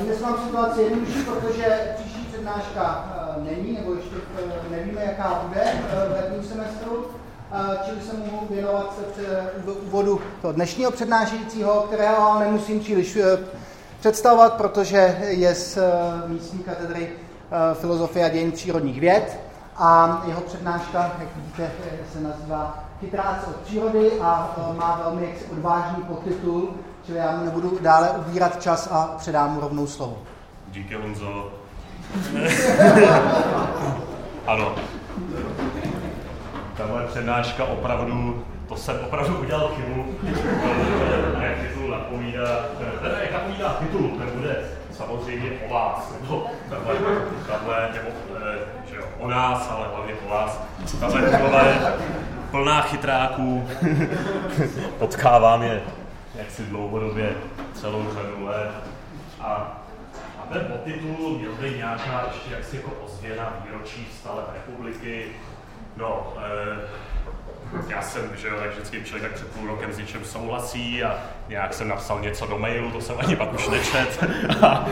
Dnes mám situaci jednodušší, protože příští přednáška není, nebo ještě nevíme, jaká bude v letním semestru, čili se mohu věnovat se úvodu toho dnešního přednášejícího, kterého ale nemusím příliš představovat, protože je z místní katedry filozofie a dějin přírodních věd. A jeho přednáška, jak vidíte, se nazývá Chytráci od přírody a má velmi odvážný podtitul, čili já mu nebudu dále ubírat čas a předám mu rovnou slovo. Díky, Honzo. ano. Tahle přednáška opravdu, to jsem opravdu udělal chybu, jak titul napovídá, teda jak napovídá titul, ten bude samozřejmě o vás, nebo tahle, tahle nebo, že jo, o nás, ale hlavně o vás. Tahle je plná chytráků, potkávám je jaksi dlouhodobě celou řadu let. A, a ten podtitul měl by nějaká ještě jaksi jako ozvěna výročí stále republiky. No, eh, já jsem, že jo, jak vždycky člověk tak před půl rokem s něčem souhlasí a nějak jsem napsal něco do mailu, to jsem ani pak už nečet. A,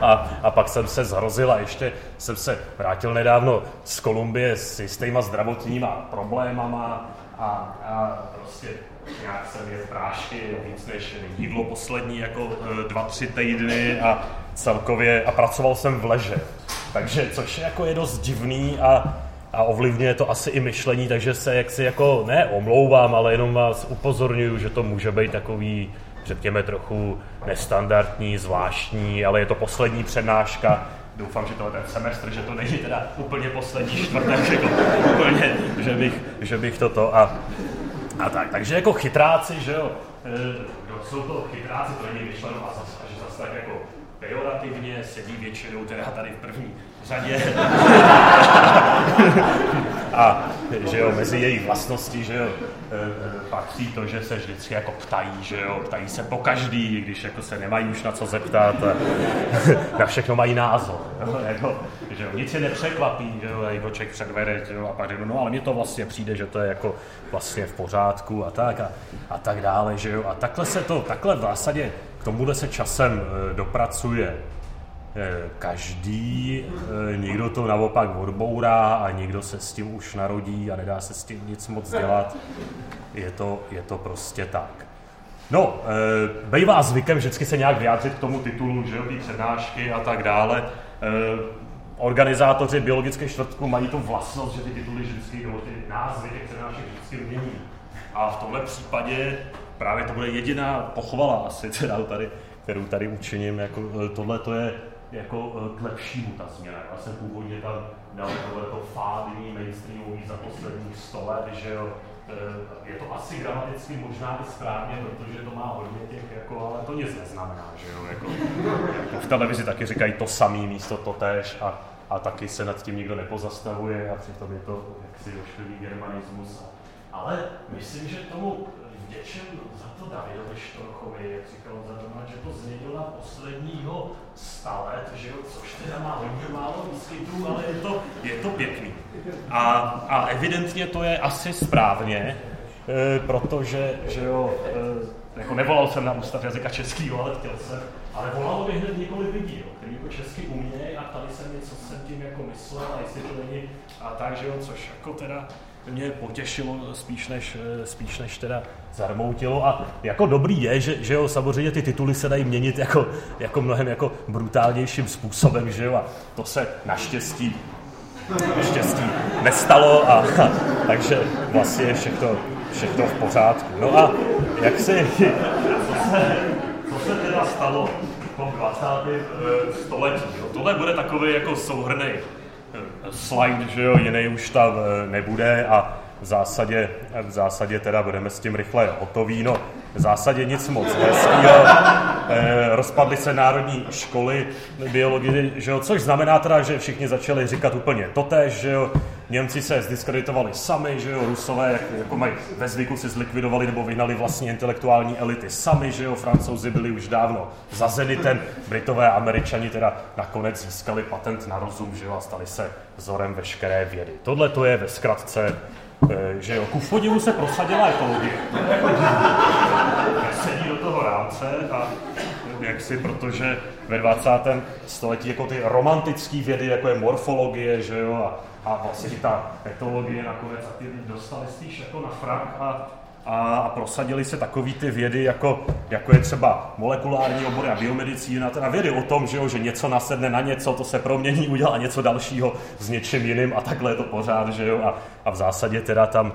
a, a pak jsem se zhrozil a ještě jsem se vrátil nedávno z Kolumbie s jistýma zdravotníma problémama a, a prostě nějak jsem je prášky víc než jídlo poslední jako e, dva, tři týdny a celkově a pracoval jsem v leže. Takže, což je jako je dost divný a a ovlivňuje to asi i myšlení, takže se jaksi jako ne omlouvám, ale jenom vás upozorňuju, že to může být takový, řekněme, trochu nestandardní, zvláštní, ale je to poslední přednáška. Doufám, že to je ten semestr, že to není teda úplně poslední čtvrtek, jako úplně, že bych, že bych toto a, a tak. Takže jako chytráci, že jo, e, kdo jsou to chytráci, to není myšleno a zase, že zase tak jako pejorativně sedí většinou teda tady v první řadě. a že jo, mezi její vlastnosti, že jo, e, patří to, že se vždycky jako ptají, že jo, ptají se po každý, když jako se nemají už na co zeptat, na všechno mají názor, jo, jako, že jo, nic je nepřekvapí, že jo, jako člověk předvede, že jo, a pak no ale mně to vlastně přijde, že to je jako vlastně v pořádku a tak a, a tak dále, že jo, a takhle se to, takhle v zásadě k tomuhle se časem e, dopracuje každý, eh, někdo to naopak odbourá a někdo se s tím už narodí a nedá se s tím nic moc dělat. Je to, je to prostě tak. No, e, bývá zvykem vždycky se nějak vyjádřit k tomu titulu, že jo, přednášky a tak dále. Organizátoři biologické čtvrtku mají tu vlastnost, že ty tituly vždycky, nebo ty názvy těch přednášek vždycky mění. A v tomhle případě právě to bude jediná pochvala asi, teda tady, kterou tady učiním. Jako, tohle to je jako eh, k lepšímu ta změna. Já jsem původně tam dal to fádní mainstreamový za posledních 100 let, že jo, eh, je to asi gramaticky možná i správně, protože to má hodně těch, jako, ale to nic neznamená, že jo, jako, jako v televizi taky říkají to samý místo to tež a, a taky se nad tím nikdo nepozastavuje a přitom je to jaksi došlivý germanismus. Ale myslím, že tomu vděčím za to Davidovi Štorchovi, jak říkal Zadona, že to změnil na posledního stalet, že jo, což teda má hodně málo výskytů, ale je to, je to pěkný. A, a evidentně to je asi správně, e, protože, že jo, e, jako nevolal jsem na ústav jazyka českého, ale chtěl jsem, ale volalo by hned několik lidí, jo, kteří jako česky umějí a ptali se mě, co jsem tím jako myslel a jestli to není a tak, že jo, což jako teda mě potěšilo spíš než, spíš než teda zarmoutilo a jako dobrý je, že, že jo, samozřejmě ty tituly se dají měnit jako, jako mnohem jako brutálnějším způsobem, že jo, a to se naštěstí naštěstí nestalo a, a takže vlastně je všechno, všechno v pořádku. No a jak se, co se teda stalo tom 20. Eh, století? Jo? Tohle bude takový jako souhrný slide, že jo, jiný už tam eh, nebude a v zásadě, v zásadě teda budeme s tím rychle hotoví. No, v zásadě nic moc hezkýho. E, rozpadly se národní školy biologie, že jo, což znamená teda, že všichni začali říkat úplně totéž, že jo. Němci se zdiskreditovali sami, že jo, Rusové jak, jako mají ve zvyku si zlikvidovali nebo vyhnali vlastní intelektuální elity sami, že jo, Francouzi byli už dávno za Zenitem, Britové a Američani teda nakonec získali patent na rozum, že jo, a stali se vzorem veškeré vědy. Tohle to je ve zkratce Eh, že jo, ku podivu se prosadila ekologie. Sedí do toho rámce a jaksi, protože ve 20. století jako ty romantické vědy, jako je morfologie, že jo, a, a vlastně ta etologie nakonec a ty dostali spíš jako na frak a, a prosadili se takový ty vědy, jako, jako je třeba molekulární obory a biomedicína, teda vědy o tom, že, jo, že něco nasedne na něco, to se promění, udělá něco dalšího s něčím jiným a takhle je to pořád, že jo, a, a v zásadě teda tam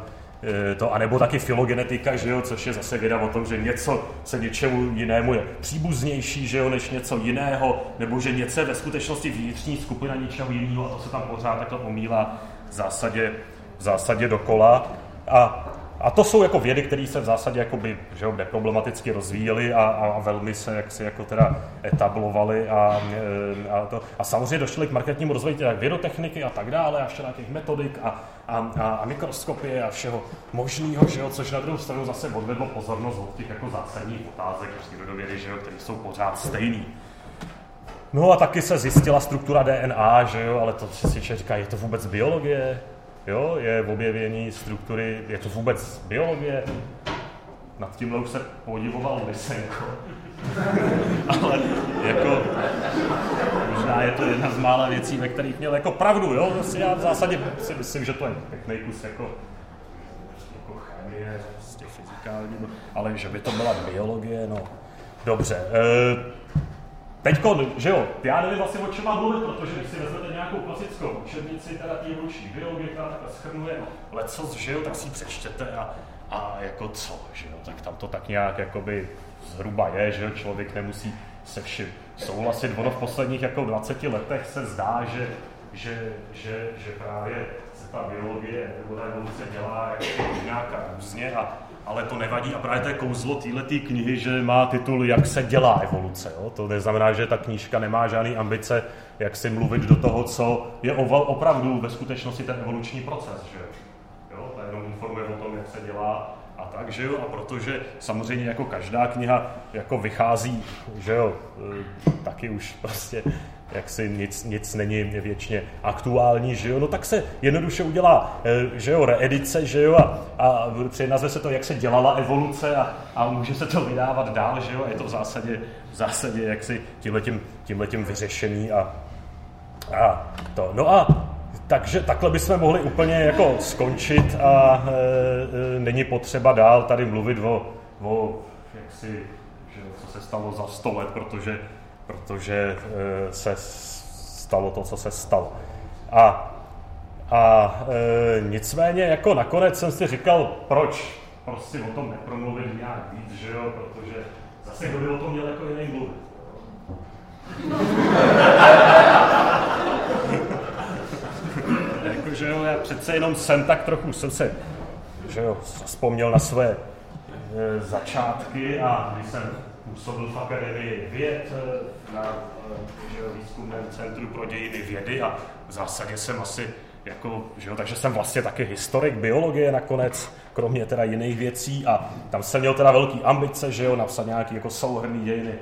e, to, anebo taky filogenetika, že jo, což je zase věda o tom, že něco se něčemu jinému je příbuznější, že jo, než něco jiného, nebo že něco je ve skutečnosti vnitřní skupina něčeho jiného a to se tam pořád takhle omílá v zásadě, v zásadě dokola. A a to jsou jako vědy, které se v zásadě jakoby, že jo, neproblematicky rozvíjely a, a, velmi se jaksi jako teda etablovaly a, e, a, to, a samozřejmě došly k marketnímu rozvoji těch vědotechniky a tak dále a všelijakých metodik a, a, a, a mikroskopie a všeho možného, že jo, což na druhou stranu zase odvedlo pozornost od těch jako zásadních otázek přírodovědy, že jo, které jsou pořád stejný. No a taky se zjistila struktura DNA, že jo, ale to si říká, je to vůbec biologie? Jo, je v objevení struktury, je to vůbec biologie, nad tímhle už se podivoval Lysenko. Ale jako, možná je to jedna z mála věcí, ve kterých měl jako pravdu, jo, Vlastně já v zásadě si myslím, že to je pěkný kus jako, jako chemie, prostě fyzikální, ale že by to byla biologie, no, dobře. E, Teďko, že jo, já nevím vlastně o čem mám mluvit, protože když si vezmete nějakou klasickou učebnici, teda té evoluční biologie, která takhle schrnuje lecos, že jo, tak si ji přečtěte a, a jako co, že jo, tak tam to tak nějak jakoby zhruba je, že jo, člověk nemusí se vším souhlasit. Ono v posledních jako 20 letech se zdá, že, že, že, že právě se ta biologie nebo ta evoluce dělá jako nějaká různě a ale to nevadí a právě to je kouzlo této knihy, že má titul Jak se dělá evoluce. Jo? To neznamená, že ta knížka nemá žádný ambice, jak si mluvit do toho, co je opravdu ve skutečnosti ten evoluční proces. Že? Jo? To jenom informuje o tom, jak se dělá a tak, že jo, a protože samozřejmě jako každá kniha jako vychází, že jo, e, taky už prostě jak si nic, nic není věčně aktuální, že jo, no tak se jednoduše udělá, eh, že jo, reedice, že jo, a, a přejnazve se to, jak se dělala evoluce a, a může se to vydávat dál, že jo, a je to v zásadě, v zásadě jak si tímhletím, tímhletím vyřešený a, a to. No a takže takhle bychom mohli úplně jako skončit a e, e, není potřeba dál tady mluvit o, o jak si, že, co se stalo za sto let, protože protože eh, se stalo to, co se stalo. A, a e, nicméně jako nakonec jsem si říkal, proč prostě o tom nepromluvit nějak víc, že jo, protože zase kdo by o tom měl jako jiný mluvit. jako, že jo, já přece jenom jsem tak trochu, jsem se, že jo, vzpomněl na své e, začátky a když jsem působil v Akademii věd eh, na eh, výzkumném centru pro dějiny vědy a v zásadě jsem asi jako, že jo, takže jsem vlastně taky historik biologie nakonec, kromě teda jiných věcí a tam jsem měl teda velký ambice, že jo, napsat nějaký jako souhrný dějiny,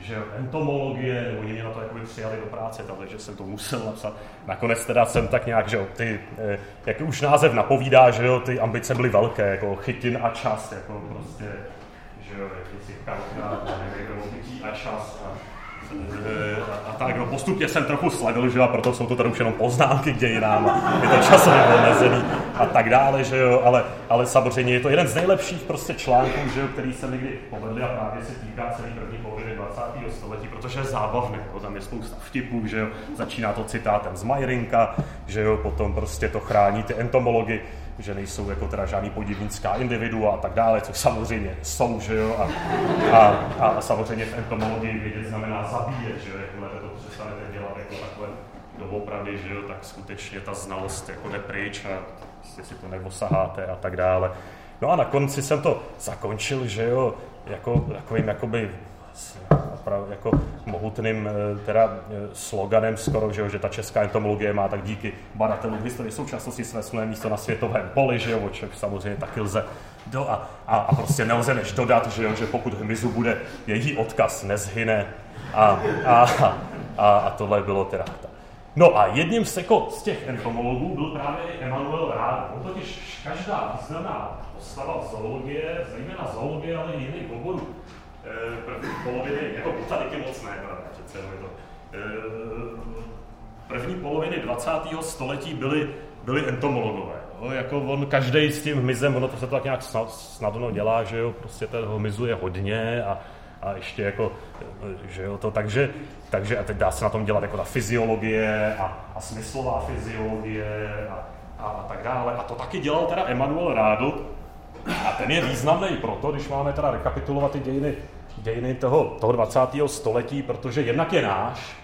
že jo, entomologie, nebo jiní na to jakoby přijali do práce, takže jsem to musel napsat. Nakonec teda jsem tak nějak, že jo, ty, eh, jak už název napovídá, že jo, ty ambice byly velké, jako chytin a čas, jako prostě že jo, jakýsi kalka, nevím, a čas a, a, a tak, no, postupně jsem trochu sledil, že jo, a proto jsou to tady už jenom poznámky k dějinám, je to časově omezený a tak dále, že jo, ale, ale samozřejmě je to jeden z nejlepších prostě článků, že jo, který se někdy povedli a právě se týká celý první poloviny 20. století, protože je zábavný, jo, tam je spousta vtipů, že jo, začíná to citátem z Majrinka, že jo, potom prostě to chrání ty entomology, že nejsou jako teda žádný podivnická individua a tak dále, což samozřejmě jsou, že jo, a, a, a samozřejmě v entomologii vědět znamená zabíjet, že jo, jakmile to přestanete dělat jako takhle doopravdy, že jo, tak skutečně ta znalost jako jde pryč a prostě si to neosaháte a tak dále. No a na konci jsem to zakončil, že jo, jako takovým jakoby opravdu jako mohutným eh, teda eh, sloganem skoro, že, jo, že ta česká entomologie má tak díky badatelům historii současnosti své silné místo na světovém poli, že jo, o čem samozřejmě taky lze do, a, a, a, prostě nelze než dodat, že, jo, že pokud hmyzu bude její odkaz nezhyne a, a, a, a tohle bylo teda No a jedním z, jako, z těch entomologů byl právě Emanuel Rád. On totiž každá významná postava zoologie, zejména zoologie, ale i jiných oborů, první poloviny, jako botaniky moc ne, přece je to. První poloviny 20. století byly, byly entomologové. Jo, jako on každý s tím hmyzem, ono to se to tak nějak snadno dělá, že jo, prostě ten hmyzu je hodně a, a ještě jako, že jo, to takže, takže a teď dá se na tom dělat jako ta fyziologie a, a smyslová fyziologie a, a, a tak dále. A to taky dělal teda Emanuel Rádl a ten je významný proto, když máme teda rekapitulovat ty dějiny, dějiny toho, toho 20. století, protože jednak je náš,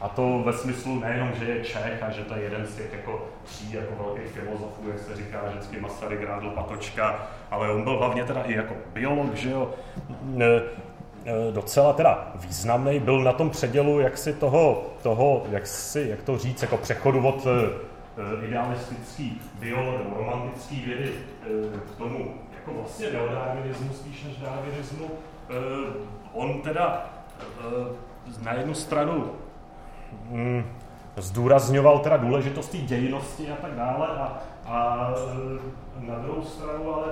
a to ve smyslu nejenom, že je Čech a že to je jeden z těch jako tří jako velkých filozofů, jak se říká vždycky Masaryk, Rádl, Patočka, ale on byl hlavně teda i jako biolog, že jo, docela teda významný, byl na tom předělu jaksi toho, toho jak, si, jak to říct, jako přechodu od e, idealistický biolog, romantický vědy e, k tomu jako vlastně neodarwinismu spíš než darwinismu. E, on teda na jednu stranu mm, zdůrazňoval teda důležitost té dějnosti a tak dále a, a e, na druhou stranu ale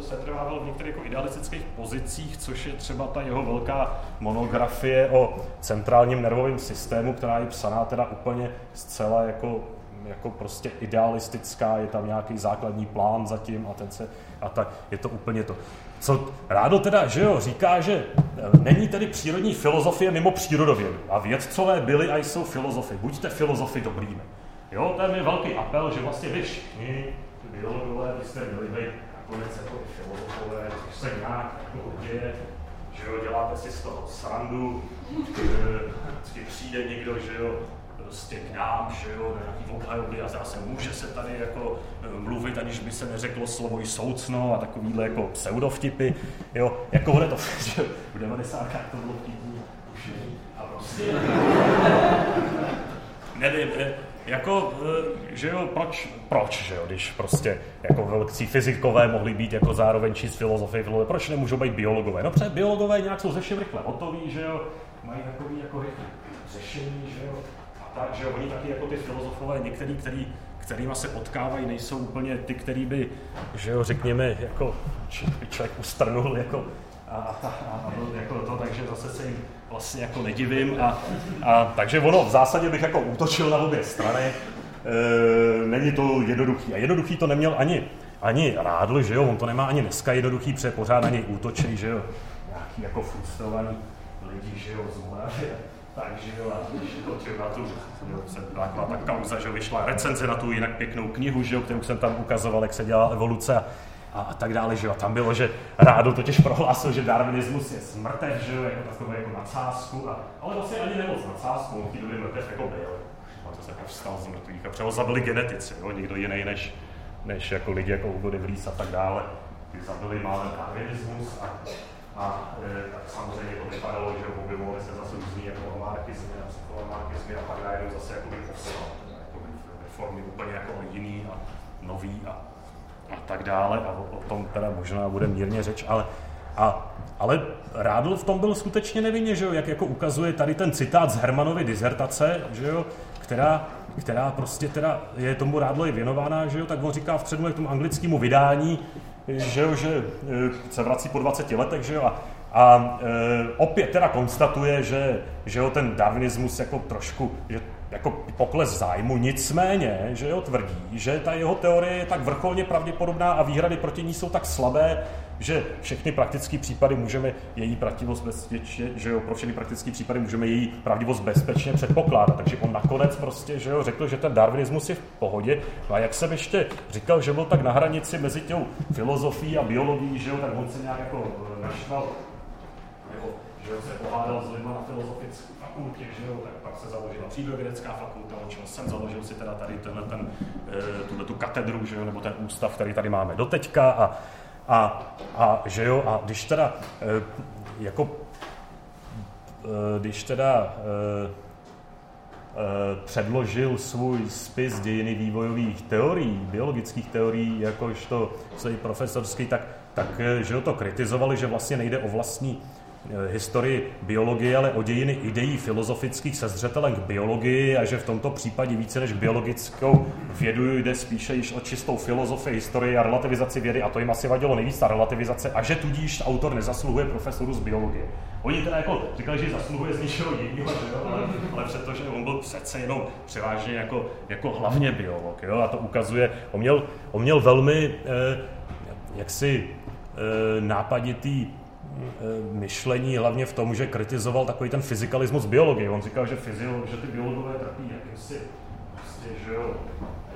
se trvával v některých jako idealistických pozicích, což je třeba ta jeho velká monografie o centrálním nervovém systému, která je psaná teda úplně zcela jako jako prostě idealistická, je tam nějaký základní plán zatím a ten se, a tak, je to úplně to. Co Rádo teda, že jo, říká, že e, není tedy přírodní filozofie mimo přírodovědu. A vědcové byli a jsou filozofy. Buďte filozofy dobrými. Jo, to je velký apel, že vlastně vy všichni, biologové, byste měli být nakonec jako filozofové, což se nějak jako děje, že jo, děláte si z toho srandu, vždycky přijde někdo, že jo, prostě k nám, že jo, na nějaký obhajoby a zase může se tady jako eh, mluvit, aniž by se neřeklo slovo i soucno a takovýhle jako pseudovtipy, jo, jako bude to, že v 90. to bylo vtipný, a prostě, nevím, eh, jako, eh, že jo, proč, proč, že jo, když prostě jako velcí fyzikové mohli být jako zároveň číst filozofie, filozofie, proč nemůžou být biologové? No protože biologové nějak jsou ze rychle hotoví, že jo, mají takový jako řešení, že jo, tak, že oni taky jako ty filozofové, některý, který, kterýma se potkávají, nejsou úplně ty, který by, že jo, řekněme, jako člověk ustrnul, jako a, a, a, a jako to, takže zase se jim vlastně jako nedivím. A, a, takže ono v zásadě bych jako útočil na obě strany. E, není to jednoduchý. A jednoduchý to neměl ani, ani Rádl, že jo, on to nemá ani dneska jednoduchý, protože pořád na něj útočí, že jo, nějaký jako frustrovaný lidi, že jo, z Moravy takže jo, na tu, jo, se byla ta kauza, že vyšla recenze na tu jinak pěknou knihu, že jo, kterou jsem tam ukazoval, jak se dělá evoluce a, a, a tak dále, že jo. Tam bylo, že Rádo totiž prohlásil, že darwinismus je smrtev, že jo, jako takové jako nadsázku, a, ale vlastně ani nemoc nadsázku, v té době mrtev jako byl. A to se jako vstal z mrtvých a zabili genetici, jo, někdo jiný než, než jako lidi jako Hugo de Vries a tak dále. Ty zabili málem darwinismus a a e, tak samozřejmě to vypadalo, že objevovaly se zase různý jako amarkizmy a psychoamarkizmy a pak najednou zase jako by formy úplně jako jiný a nový a, a tak dále. A o, o tom teda možná bude mírně řeč, ale a, ale Rádl v tom byl skutečně nevinně, že jo? jak jako ukazuje tady ten citát z Hermanovy dizertace, že jo? Která, která prostě teda je tomu Rádlovi věnována, že jo? tak on říká v předmluvě k tomu anglickému vydání, že, jo, že e, se vrací po 20 letech, že jo, a, a e, opět teda konstatuje, že, že jo, ten darwinismus jako trošku, že jako pokles zájmu, nicméně, že jo, tvrdí, že ta jeho teorie je tak vrcholně pravděpodobná a výhrady proti ní jsou tak slabé, že všechny praktické případy můžeme její pravdivost bezpečně, že jo, pro všechny praktické případy můžeme její pravdivost bezpečně předpokládat. Takže on nakonec prostě, že jo, řekl, že ten darwinismus je v pohodě. No a jak jsem ještě říkal, že byl tak na hranici mezi tou filozofií a biologií, že jo, tak on se nějak jako eh, naštval, jako, že jo, se pohádal s lidmi na filozofické fakultě, že jo, tak pak se založila přírodovědecká fakulta, o čem jsem založil si teda tady tenhle ten, eh, tuhle tu katedru, že jo, nebo ten ústav, který tady máme doteďka a a, a že jo, a když teda e, jako e, když teda předložil svůj spis dějiny vývojových teorií, biologických teorií, jakožto svůj profesorský, tak, tak že ho to kritizovali, že vlastně nejde o vlastní Eh, historii biologie, ale o dějiny ideí filozofických se zřetelem k biologii a že v tomto případě více než biologickou vědu jde spíše již o čistou filozofii, historii a relativizaci vědy a to jim asi vadilo nejvíc ta relativizace a že tudíž autor nezasluhuje profesoru z biologie. Oni teda jako říkali, že zasluhuje z ničeho jiného, ale, ale přestože on byl přece jenom převážně jako, jako hlavně biolog. Jo? A to ukazuje, on měl, on měl velmi eh, jaksi eh, nápaditý Eh, myšlení hlavně v tom, že kritizoval takový ten fyzikalismus biologie. On říkal, že, fyzio, že ty biologové trpí jakýmsi, prostě, že jo,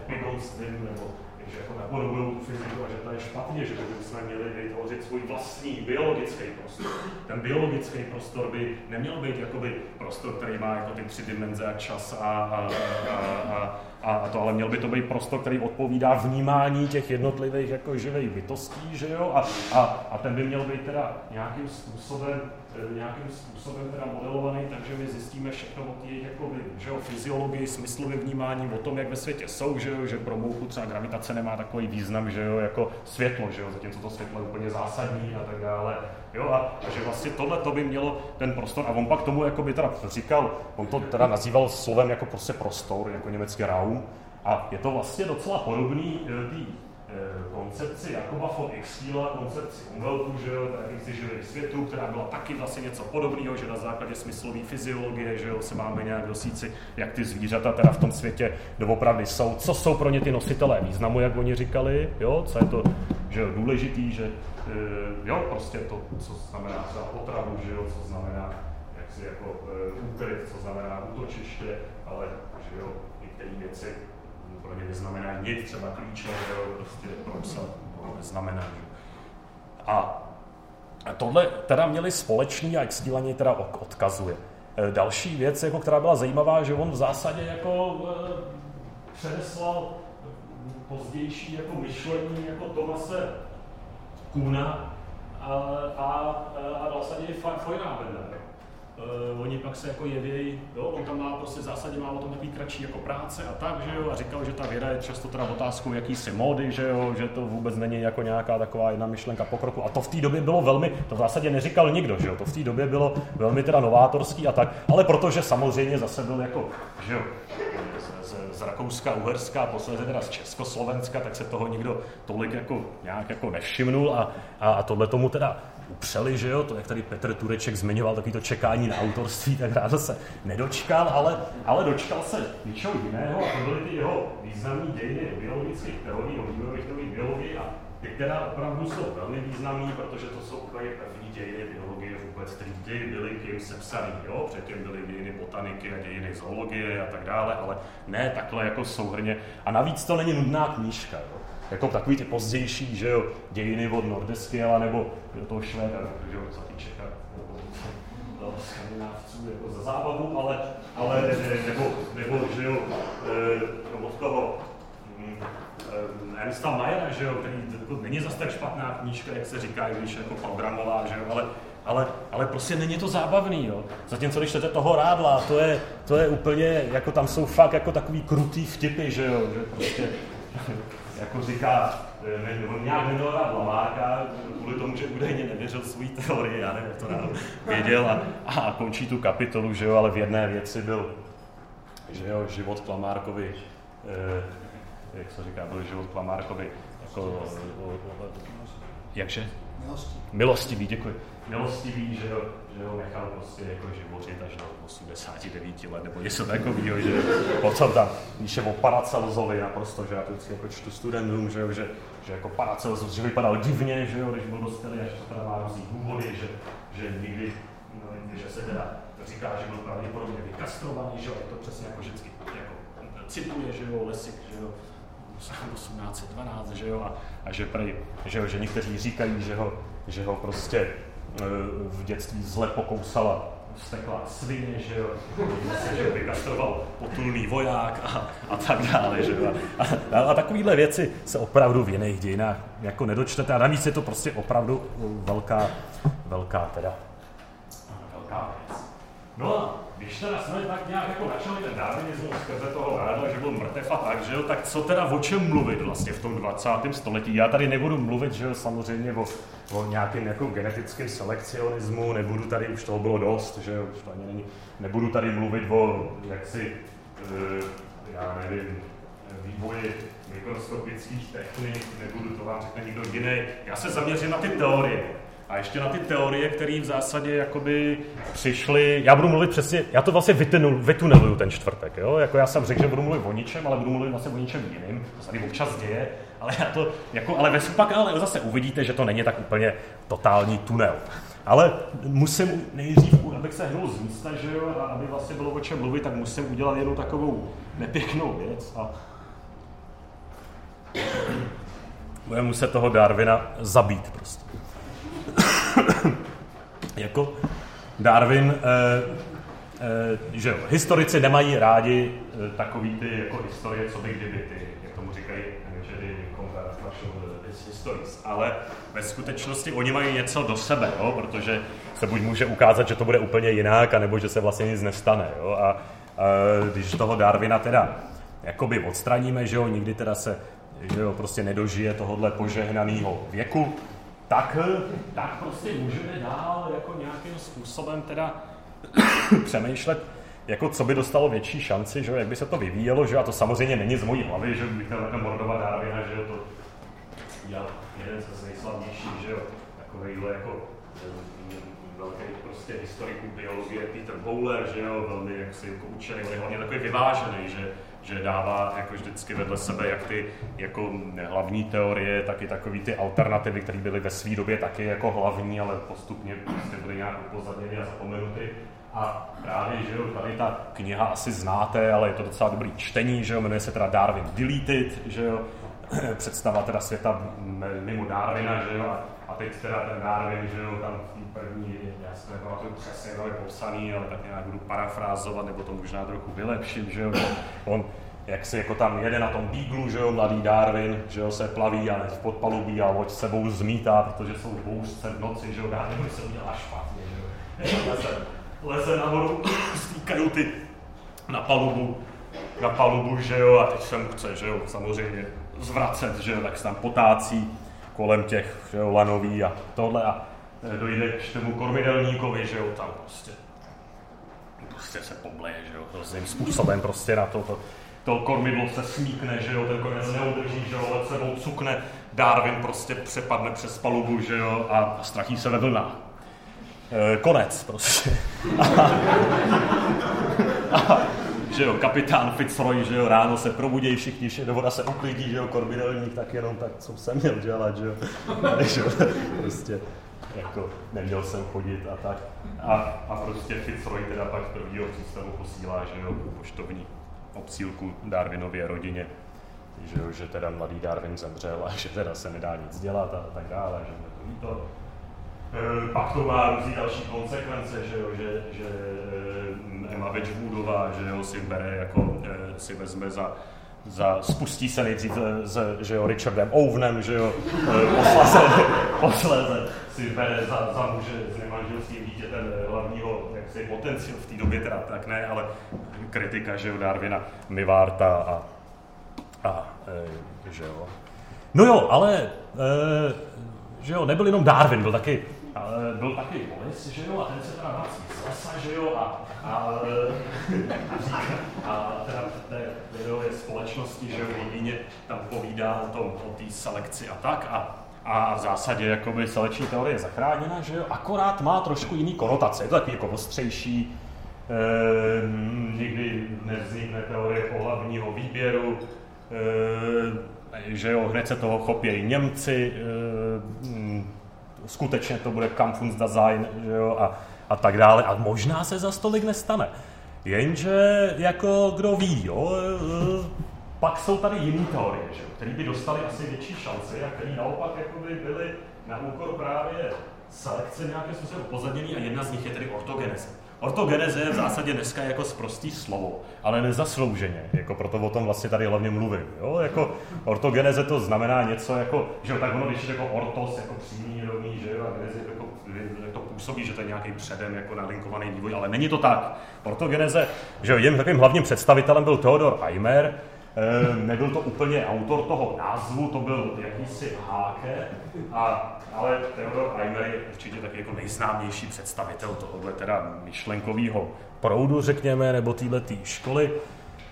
epigonstvím, nebo že jako napodobují tu fyziku a že to je špatně, že by jsme měli vytvořit svůj vlastní biologický prostor. Ten biologický prostor by neměl být jakoby prostor, který má jako ty tři dimenze a čas a, a, a, a, a to, ale měl by to být prostor, který odpovídá vnímání těch jednotlivých jako živých bytostí, že jo, a, a, a ten by měl být teda nějakým způsobem nějakým způsobem teda modelovaný, takže my zjistíme všechno o té jako, že jo, fyziologii, smyslově vnímání, o tom, jak ve světě jsou, že, jo, že pro mouchu třeba gravitace nemá takový význam, že jo, jako světlo, že jo, zatímco to světlo je úplně zásadní a tak dále. Jo, a, a že vlastně tohle to by mělo ten prostor, a on pak tomu jako by teda říkal, on to teda nazýval slovem jako prostě prostor, jako německý Raum, a je to vlastně docela podobný eh, Eh, koncepci Jakoba von Extiela, koncepci Umweltu, že jo, jakýchsi živých světů, která byla taky vlastně něco podobného, že na základě smyslové fyziologie, že jo, se máme nějak dosíci, jak ty zvířata teda v tom světě doopravdy jsou, co jsou pro ně ty nositelé významu, jak oni říkali, jo, co je to, že jo, důležitý, že eh, jo, prostě to, co znamená třeba potravu, že jo, co znamená jak si jako uh, úkryt, co znamená útočiště, ale že jo, některé věci pro ně neznamená nic, třeba klíče, jo, prostě pro psa to neznamená. A tohle teda měli společný a Exdílaně teda odkazuje. E, další věc, jako, která byla zajímavá, že on v zásadě jako e, předeslal pozdější jako myšlení jako Tomase Kuna a, a, a v zásadě i Feuerbachera. Uh, oni pak se jako jevějí, jo, on tam má prostě v zásadě má o tom takový kratší jako práce a tak, že jo, a říkal, že ta věda je často teda otázkou jakýsi módy, že jo, že to vůbec není jako nějaká taková jedna myšlenka pokroku. A to v té době bylo velmi, to v zásadě neříkal nikdo, že jo, to v té době bylo velmi teda novátorský a tak, ale protože samozřejmě zase byl jako, že jo, z, Rakouska, Uherska posledně teda z Československa, tak se toho nikdo tolik jako nějak jako nevšimnul a, a, a tohle tomu teda upřeli, že jo, to jak tady Petr Tureček zmiňoval, takový to čekání na autorství, tak rád se nedočkal, ale, ale dočkal se něčeho jiného a to byly ty jeho významné dějiny biologických teorií, o vývojových teorií biologie a ty, která opravdu jsou velmi významné, protože to jsou úplně první dějiny biologie vůbec, které kdy byly kým sepsaný, jo, předtím byly dějiny botaniky a dějiny zoologie a tak dále, ale ne takhle jako souhrně. A navíc to není nudná knížka, jo jako takový ty pozdější, že jo, dějiny od Nordeskiela nebo toho Švéda, že jo, za týče skandinávců jako za zábavu, ale, ale nebo, nebo že jo, e, od toho mm, e, Ernsta Mayera, že jo, který jako, není zase tak špatná knížka, jak se říká, když jako programová, že jo, ale, ale, ale prostě není to zábavný, jo. Zatímco když čtete toho rádla, to je, to je úplně, jako tam jsou fakt jako takový krutý vtipy, že jo, že prostě jako říká, eh, on nějak neměl rád Lamárka, kvůli tomu, že údajně nevěřil svůj teorii, já nevím, to rád věděl a, a, končí tu kapitolu, že jo, ale v jedné věci byl, že jo, život Klamárkovi, eh, jak se říká, byl život Klamárkovi, jako, jakže? Milostivý. Milostivý, děkuji. Milostivý, že jo, že ho nechal prostě jako živořit až do 89 let nebo něco takového, že potom tam píše o Paracelsovi naprosto, že já to jako čtu studentům, že, že, že jako Paracelsus, že vypadal divně, že jo, když byl dospělý, až to teda má různý důvody, že, že nikdy, no, že se teda říká, že byl pravděpodobně vykastrovaný, že jo, to přesně jako vždycky jako cituje, že jo, Lesik, že jo, 1812, že jo, a, a že, prej, že, jo, že někteří říkají, že ho, že ho prostě v dětství zle pokousala stekla svině, že jo, se, že vykastroval potulný voják a, a tak dále, že jo. A, a, a věci se opravdu v jiných dějinách jako nedočtete a navíc je to prostě opravdu velká, velká teda, velká věc. No a když teda jsme tak nějak jako načali ten darwinismus skrze toho Rádla, že byl mrtev a tak, že jo, tak co teda o čem mluvit vlastně v tom 20. století? Já tady nebudu mluvit, že jo, samozřejmě o, o nějakém jako genetickém selekcionismu, nebudu tady, už toho bylo dost, že jo, už to ani není, nebudu tady mluvit o jaksi, uh, já nevím, vývoji mikroskopických technik, nebudu to vám řekne nikdo jiný. Já se zaměřím na ty teorie. A ještě na ty teorie, které v zásadě jakoby přišly, já budu mluvit přesně, já to vlastně vytuneluju ten čtvrtek, jo? Jako já jsem řekl, že budu mluvit o ničem, ale budu mluvit vlastně o ničem jiným, to se tady občas děje, ale já to, jako, ale ve pak ale zase uvidíte, že to není tak úplně totální tunel. Ale musím nejdřív, abych se hnul z místa, že jo, a aby vlastně bylo o čem mluvit, tak musím udělat jednu takovou nepěknou věc a budeme muset toho Darwina zabít prostě. jako Darwin, eh, eh, že jo, historici nemají rádi eh, takový ty jako historie, co by kdyby ty, jak tomu říkají, že histories, ale ve skutečnosti oni mají něco do sebe, jo, protože se buď může ukázat, že to bude úplně jinak, anebo že se vlastně nic nestane. Jo, a, a když toho Darwina teda jakoby odstraníme, že jo, nikdy teda se že jo, prostě nedožije tohohle požehnaného věku, tak, tak prostě můžeme dál jako nějakým způsobem teda přemýšlet, jako co by dostalo větší šanci, že jak by se to vyvíjelo, že a to samozřejmě není z mojí hlavy, že bych chtěl jako mordovat Darwina, že to já jeden z nejslavnějších, že jo, takovejhle jako velký prostě historiků biologie Peter Bowler, že jo, velmi jak si jako učený, hlavně takový vyvážený, že že dává jako vždycky vedle sebe jak ty jako hlavní teorie, tak i takový ty alternativy, které byly ve své době taky jako hlavní, ale postupně prostě byly nějak upozaděny a zapomenuty. A právě, že jo, tady ta kniha asi znáte, ale je to docela dobrý čtení, že jo, jmenuje se teda Darwin Deleted, že jo, představa teda světa mimo Darwina, že jo, a teď teda ten Darwin, že jo, tam první, já si nepamatuju přesně, je popsaný, ale tak nějak budu parafrázovat, nebo to možná trochu vylepšit, že jo, on jak se jako tam jede na tom bíglu, že jo, mladý Darwin, že jo, se plaví a v podpalubí a loď sebou zmítá, protože jsou bouřce v noci, že jo, Darwin se udělá špatně, že jo. Leze, leze nahoru, stýkají ty na palubu, na palubu, že jo, a teď se mu chce, že jo, samozřejmě zvracet, že jo, tak se tam potácí kolem těch, že jo, lanový a tohle a dojde k tomu kormidelníkovi, že jo, tam prostě prostě se pobleje, že jo, různým způsobem prostě na to, to, to kormidlo se smíkne, že jo, ten konec neudrží, že jo, ale sebou cukne, Darwin prostě přepadne přes palubu, že jo, a ztratí se ve vlnách. E, konec prostě. a, že jo, kapitán Fitzroy, že jo, ráno se probudějí všichni, že voda se uklidí, že jo, kormidelník, tak jenom tak, co jsem měl dělat, že jo, že jo, prostě jako neměl jsem chodit a tak. A, a prostě Fitzroy teda pak prvního přístavu posílá, že jo, poštovní obsílku Darwinově rodině, že, jo, že teda mladý Darwin zemřel a že teda se nedá nic dělat a tak dále, že to to. E, pak to má různý další konsekvence, že, jo, že, že e, Emma Wedgwoodová, že jo, si bere jako, e, si vezme za, za, spustí se nejdřív s že jo, Richardem Ovenem, že jo, posléze, posléze si bere za, za muže s nemanželským dítětem hlavního jaksi potenciál v té době teda tak ne, ale kritika, že jo, Darwina, Mivarta a, a e, že jo. No jo, ale e, že jo, nebyl jenom Darwin, byl taky, byl taky Wallace, že jo, a ten se teda vrací z lesa, že jo, a, a, a, a teda té videové společnosti, že jo, jedině tam povídá o tom, o té selekci a tak, a a v zásadě jakoby selekční teorie je zachráněna, že jo, akorát má trošku jiný konotace, je to takový jako ostřejší, e, někdy nevznikne teorie pohlavního výběru, e, že jo, hned se toho chopějí Němci, e, skutečně to bude Kampfungsdesign, že jo, a, a tak dále, a možná se za stolik nestane. Jenže, jako kdo ví, jo, pak jsou tady jiné teorie, které by dostaly asi větší šanci a které naopak jakoby byly na úkor právě selekce nějakým způsobem upozadněný a jedna z nich je tedy ortogeneze. Ortogeneze je v zásadě dneska jako sprostý slovo, ale nezaslouženě, jako proto o tom vlastně tady hlavně mluvím. Jo? Jako ortogeneze to znamená něco jako, že tak ono, když jako ortos, jako přímý rovný, že jo, a geneze jako, to působí, že to je nějaký předem jako nalinkovaný vývoj, ale není to tak. Ortogeneze, že jo, jejím takovým hlavním představitelem byl Theodor Eimer, nebyl to úplně autor toho názvu, to byl jakýsi Háke, a, ale Theodor Eimer je určitě taky jako nejznámější představitel tohohle teda myšlenkového proudu, řekněme, nebo téhle školy.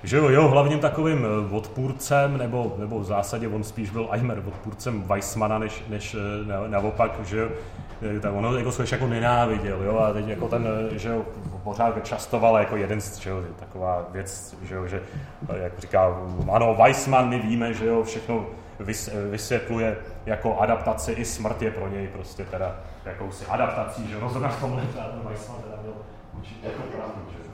Že jo, jeho hlavním takovým eh, odpůrcem, nebo, nebo v zásadě on spíš byl Eimer odpůrcem Weissmana, než, než eh, naopak, že jo, tak ono jako skutečně jako nenáviděl, jo, a teď jako ten, že jo, pořád vyčastoval jako jeden z, že jo, taková věc, že jo, že, jak říká, ano, Weissman, my víme, že jo, všechno vysvětluje jako adaptaci, i smrt je pro něj prostě teda jakousi adaptací, že jo, rozhodně v tomhle Weissman teda byl určitě jako pravdu, že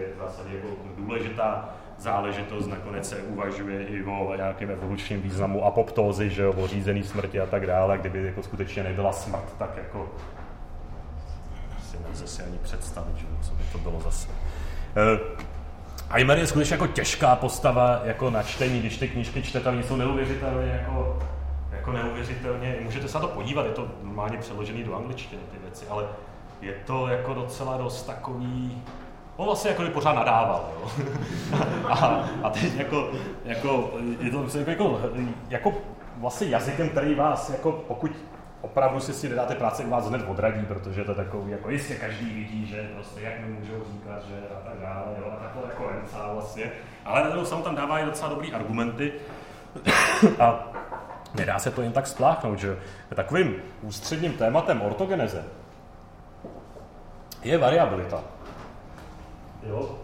je v zásadě jako důležitá záležitost, nakonec se uvažuje i o nějakém evolučním významu apoptózy, že jo, o řízený smrti a tak dále, kdyby jako skutečně nebyla smrt, tak jako si nelze si ani představit, že co by to bylo zase. Uh, Aimer je skutečně jako těžká postava jako na čtení, když ty knížky čtete, oni jsou neuvěřitelně jako, jako neuvěřitelně, můžete se na to podívat, je to normálně přeložený do angličtiny ty věci, ale je to jako docela dost takový, On vlastně jako pořád nadával, jo. a, a teď jako, jako, je to jako, jako, jako vlastně jazykem, který vás, jako pokud opravdu si si nedáte práci, vás hned odradí, protože to je takový, jako jistě každý vidí, že prostě jak mi můžou říkat, že a tak dále, jo, a takhle jako rencá vlastně. Ale na stranu tam dávají docela dobrý argumenty a nedá se to jen tak spláchnout, že takovým ústředním tématem ortogeneze je variabilita. Jo?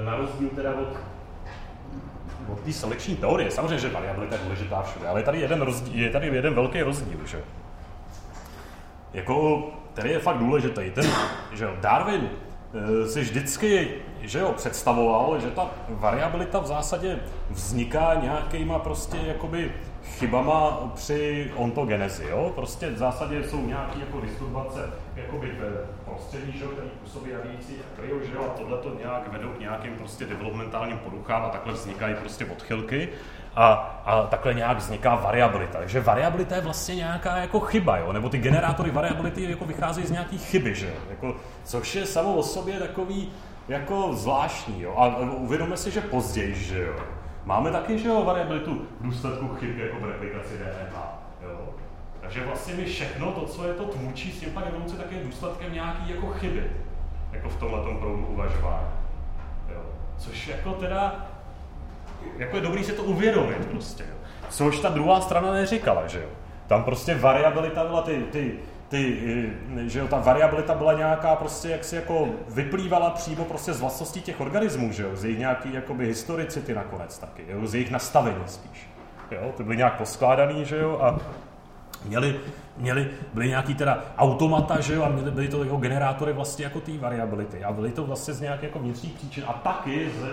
E, na rozdíl teda od, od té selekční teorie, samozřejmě, že variabilita je důležitá všude, ale tady jeden, rozdíl, je tady jeden velký rozdíl, že? Jako, tady je fakt důležitý. Ten, že Darwin e, si vždycky že jo, představoval, že ta variabilita v zásadě vzniká nějakýma prostě jakoby chybama při ontogenezi, jo? Prostě v zásadě jsou nějaké jako disturbace jakoby v prostředí, že který působí navící kryjou, že a tohle to nějak vedou k nějakým prostě developmentálním poruchám a takhle vznikají prostě odchylky a, a takhle nějak vzniká variabilita. Takže variabilita je vlastně nějaká jako chyba, jo? nebo ty generátory variability jako vycházejí z nějaký chyby, že? Jako, což je samo o sobě takový jako zvláštní. Jo? A uvědomme si, že později, že jo, máme taky, že jo, variabilitu v důsledku chyb jako v replikaci DNA. Jo? Takže vlastně my všechno to, co je to tvůrčí s pak evoluce, tak je důsledkem nějaký jako chyby, jako v tomhle proudu uvažování. Jo? Což jako teda, jako je dobrý si to uvědomit prostě. Jo? Což ta druhá strana neříkala, že jo. Tam prostě variabilita byla ty, ty ty, že jo, ta variabilita byla nějaká prostě, jak si jako vyplývala přímo prostě z vlastností těch organismů, že jo, z jejich nějaký jakoby historicity nakonec taky, jo, z jejich nastavení spíš. Jo, ty byly nějak poskládaný, že jo, a měli, měli, byly nějaký teda automata, že jo, a měli, byly to jako generátory vlastně jako té variability. A byly to vlastně z nějakých jako vnitřních příčin a taky z,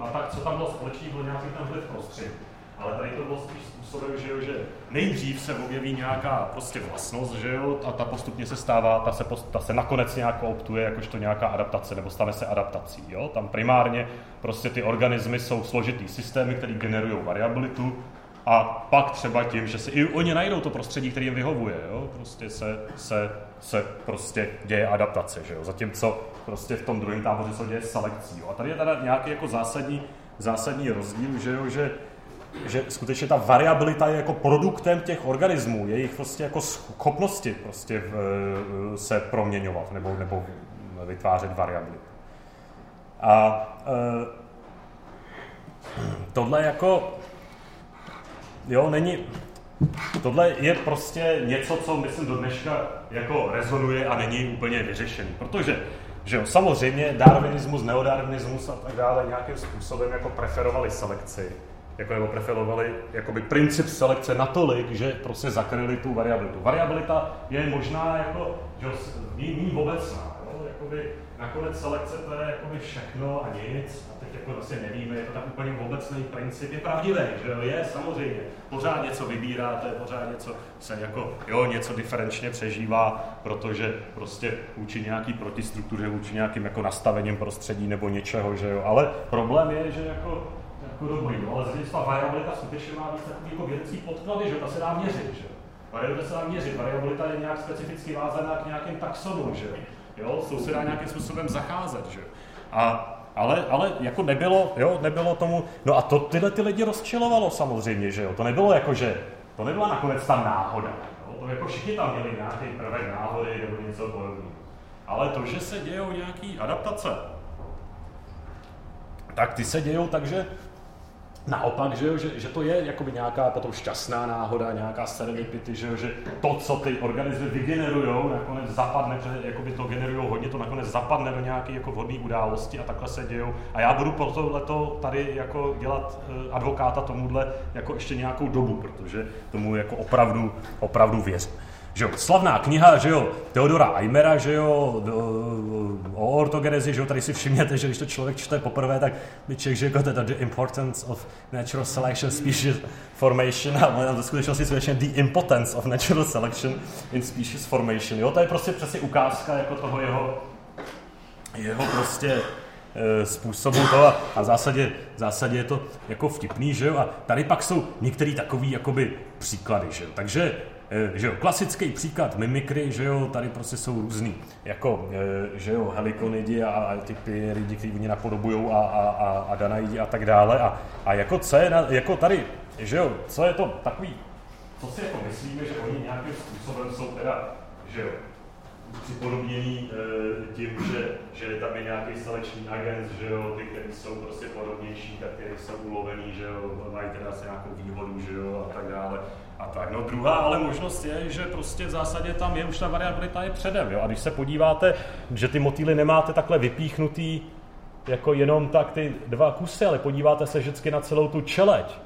a tak, co tam bylo společný, byl nějaký ten vliv prostředí. Ale tady to bylo spíš způsobem, že, jo, že nejdřív se objeví nějaká prostě vlastnost, že jo, a ta postupně se stává, ta se, post, ta se nakonec nějak optuje jakožto nějaká adaptace, nebo stane se adaptací, jo. Tam primárně prostě ty organismy jsou složitý systémy, které generují variabilitu, a pak třeba tím, že si i oni najdou to prostředí, které jim vyhovuje, jo? prostě se, se, se prostě děje adaptace, že jo? zatímco prostě v tom druhém táboře se děje selekcí. Jo? A tady je teda nějaký jako zásadní, zásadní rozdíl, že, jo? že že skutečně ta variabilita je jako produktem těch organismů, jejich prostě jako schopnosti prostě v, eh, se proměňovat nebo, nebo vytvářet variabilitu. A e, tohle jako, jo, není, tohle je prostě něco, co myslím do dneška jako rezonuje a není úplně vyřešený, protože že jo, samozřejmě darwinismus, neodarwinismus a tak dále nějakým způsobem jako preferovali selekci jako nebo preferovali jakoby princip selekce natolik, že prostě zakryli tu variabilitu. Variabilita je možná jako, že ní obecná, jo? Jakoby, nakonec selekce to je jakoby všechno a nic, a teď jako vlastně nevíme, je to tak úplně obecný princip, je pravdivý, že jo, je samozřejmě, pořád něco vybíráte, pořád něco se jako, jo, něco diferenčně přežívá, protože prostě vůči nějaký protistruktuře, vůči nějakým jako nastavením prostředí nebo něčeho, že jo, ale problém je, že jako jako dobrý, no, ale z hlediska variabilita skutečně má víc takový jako vědecký podklady, že ta se dá měřit, že Variabilita se dá měřit, variabilita je nějak specificky vázaná k nějakým taxonům, že jo, s tou se dá nějakým způsobem zacházet, že a ale, ale jako nebylo, jo, nebylo tomu, no a to tyhle ty lidi rozčilovalo samozřejmě, že jo, to nebylo jako, že, to nebyla nakonec ta náhoda, jo? to jako všichni tam měli nějaký prvek náhody nebo něco podobného. Ale to, že se dějou nějaký adaptace, tak ty se dějou tak, že Naopak, že, jo, že, že to je jakoby nějaká potom šťastná náhoda, nějaká serendipity, že, že to, co ty organismy vygenerují, nakonec zapadne, že jakoby to generují hodně, to nakonec zapadne do nějaké jako vhodné události a takhle se dějou. A já budu pro tohleto tady jako dělat eh, advokáta tomuhle jako ještě nějakou dobu, protože tomu jako opravdu, opravdu věřím že jo, slavná kniha, že jo, Teodora Eimera, že jo, o ortogenezi, že jo, tady si všimněte, že když to člověk čte poprvé, tak by člověk řekl teda the importance of natural selection species formation, a to skutečnosti skutečně the impotence of natural selection in species formation, jo, to je prostě přesně ukázka jako toho jeho, jeho prostě e, způsobu toho a v zásadě, v zásadě je to jako vtipný, že jo, a tady pak jsou některé takové jakoby příklady, že jo, takže Eh, že jo, klasický příklad mimikry, že jo, tady prostě jsou různý, jako, eh, že jo, helikonidy a, ty pyridy, kteří oni napodobují a, a, a, a danaidi a tak dále a, a jako co je, na, jako tady, že jo, co je to takový, co si jako myslíme, že oni nějakým způsobem jsou teda, že jo, připodobněný e, tím, že, že tam je nějaký selekční agent, že jo, ty, kteří jsou prostě podobnější, tak ty jsou ulovený, že jo, mají teda asi nějakou výhodu, že jo, a tak dále. A tak, no druhá ale možnost je, že prostě v zásadě tam je už ta variabilita je předem, jo, a když se podíváte, že ty motýly nemáte takhle vypíchnutý jako jenom tak ty dva kusy, ale podíváte se vždycky na celou tu čeleť,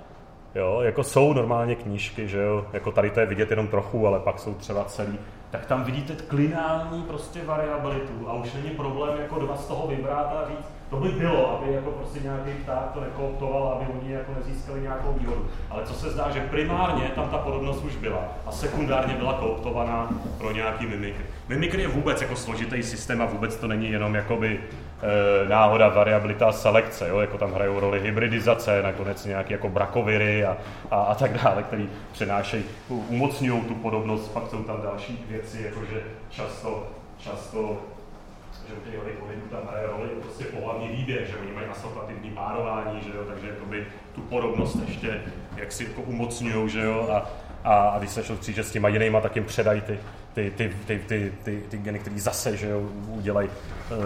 jo, jako jsou normálně knížky, že jo, jako tady to je vidět jenom trochu, ale pak jsou třeba celý, tak tam vidíte klinální prostě variabilitu a už není problém jako dva z toho vybrat a říct, to by bylo, aby jako prostě nějaký pták to nekooptoval, aby oni jako nezískali nějakou výhodu. Ale co se zdá, že primárně tam ta podobnost už byla a sekundárně byla kooptovaná pro nějaký mimikry. Mimikry je vůbec jako složitý systém a vůbec to není jenom jakoby náhoda, variabilita, selekce, jo? jako tam hrajou roli hybridizace, nakonec nějaké jako brakoviry a, a, a tak dále, který přenášejí, umocňují tu podobnost, pak jsou tam další věci, jakože často, často že u těch covidů tam hraje roli prostě pohlavní výběr, že oni mají asociativní párování, že jo, takže jakoby tu podobnost ještě jak si jako umocňují, že jo, a, a, a když se šel křížet s těma jinýma, tak jim předají ty, ty, ty, ty, ty, ty, ty geny, které zase že jo, udělají uh,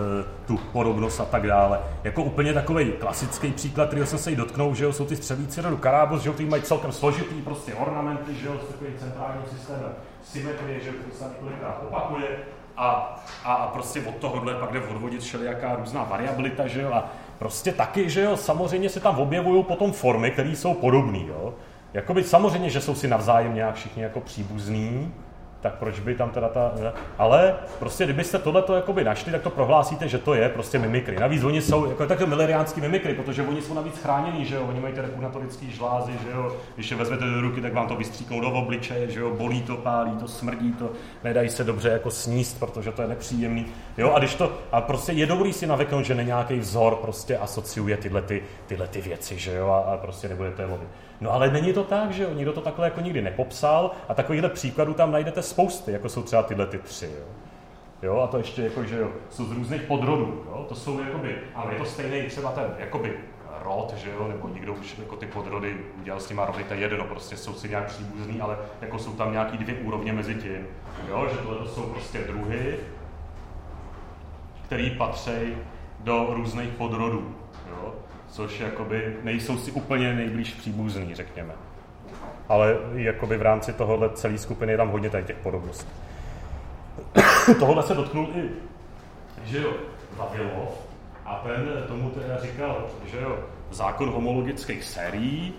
tu podobnost a tak dále. Jako úplně takový klasický příklad, který jsem se jí dotknul, že jo, jsou ty střelící rodu Karábos, že jo, mají celkem složitý prostě ornamenty, že jo, s takovým centrálním systémem symetrie, že jo, se několikrát opakuje, a, a prostě od tohohle pak jde odvodit všelijaká různá variabilita, že jo, a prostě taky, že jo, samozřejmě se tam objevují potom formy, které jsou podobné, jo. Jakoby samozřejmě, že jsou si navzájem nějak všichni jako příbuzní, tak proč by tam teda ta... Ale prostě kdybyste tohleto jakoby našli, tak to prohlásíte, že to je prostě mimikry. Navíc oni jsou jako takové mileriánský mimikry, protože oni jsou navíc chránění, že jo, oni mají ty repugnatorické žlázy, že jo, když je vezmete do ruky, tak vám to vystříknou do obličeje, že jo, bolí to, pálí to, smrdí to, nedají se dobře jako sníst, protože to je nepříjemný. Jo, a když to, a prostě je dobrý si navyknout, že nějaký vzor prostě asociuje tyhle, ty, tyhle ty věci, že jo, a, a prostě nebudete lovit. No ale není to tak, že jo, nikdo to takhle jako nikdy nepopsal a takovýchhle příkladů tam najdete spousty, jako jsou třeba tyhle ty tři, jo. Jo, a to ještě jako, že jo, jsou z různých podrodů, jo, to jsou jakoby, ale je to stejný třeba ten, jakoby, rod, že jo, nebo někdo už jako ty podrody udělal s to je jedno, prostě jsou si nějak příbuzný, ale jako jsou tam nějaký dvě úrovně mezi tím, jo, že tohle jsou prostě druhy, který patří do různých podrodů, jo což jakoby nejsou si úplně nejblíž příbuzný, řekněme. Ale jakoby v rámci tohohle celé skupiny je tam hodně tady těch podobností. tohle se dotknul i, že jo, Vavilov, a ten tomu teda říkal, že jo, zákon homologických sérií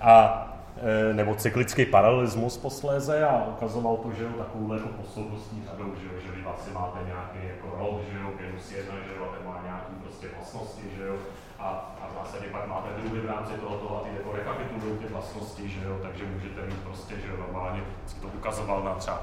a eh, nebo cyklický paralelismus posléze a ukazoval to, že jo, takovou jako posloupnostní řadou, že jo, že vy vlastně máte nějaký jako rod, že jo, genus 1, že jo, a ten má nějaký prostě vlastnosti, že jo, a, a v zásadě pak máte druhy v rámci tohoto a ty jako rekapitulují ty vlastnosti, že jo, takže můžete mít prostě, že jo, normálně, to ukazoval na třeba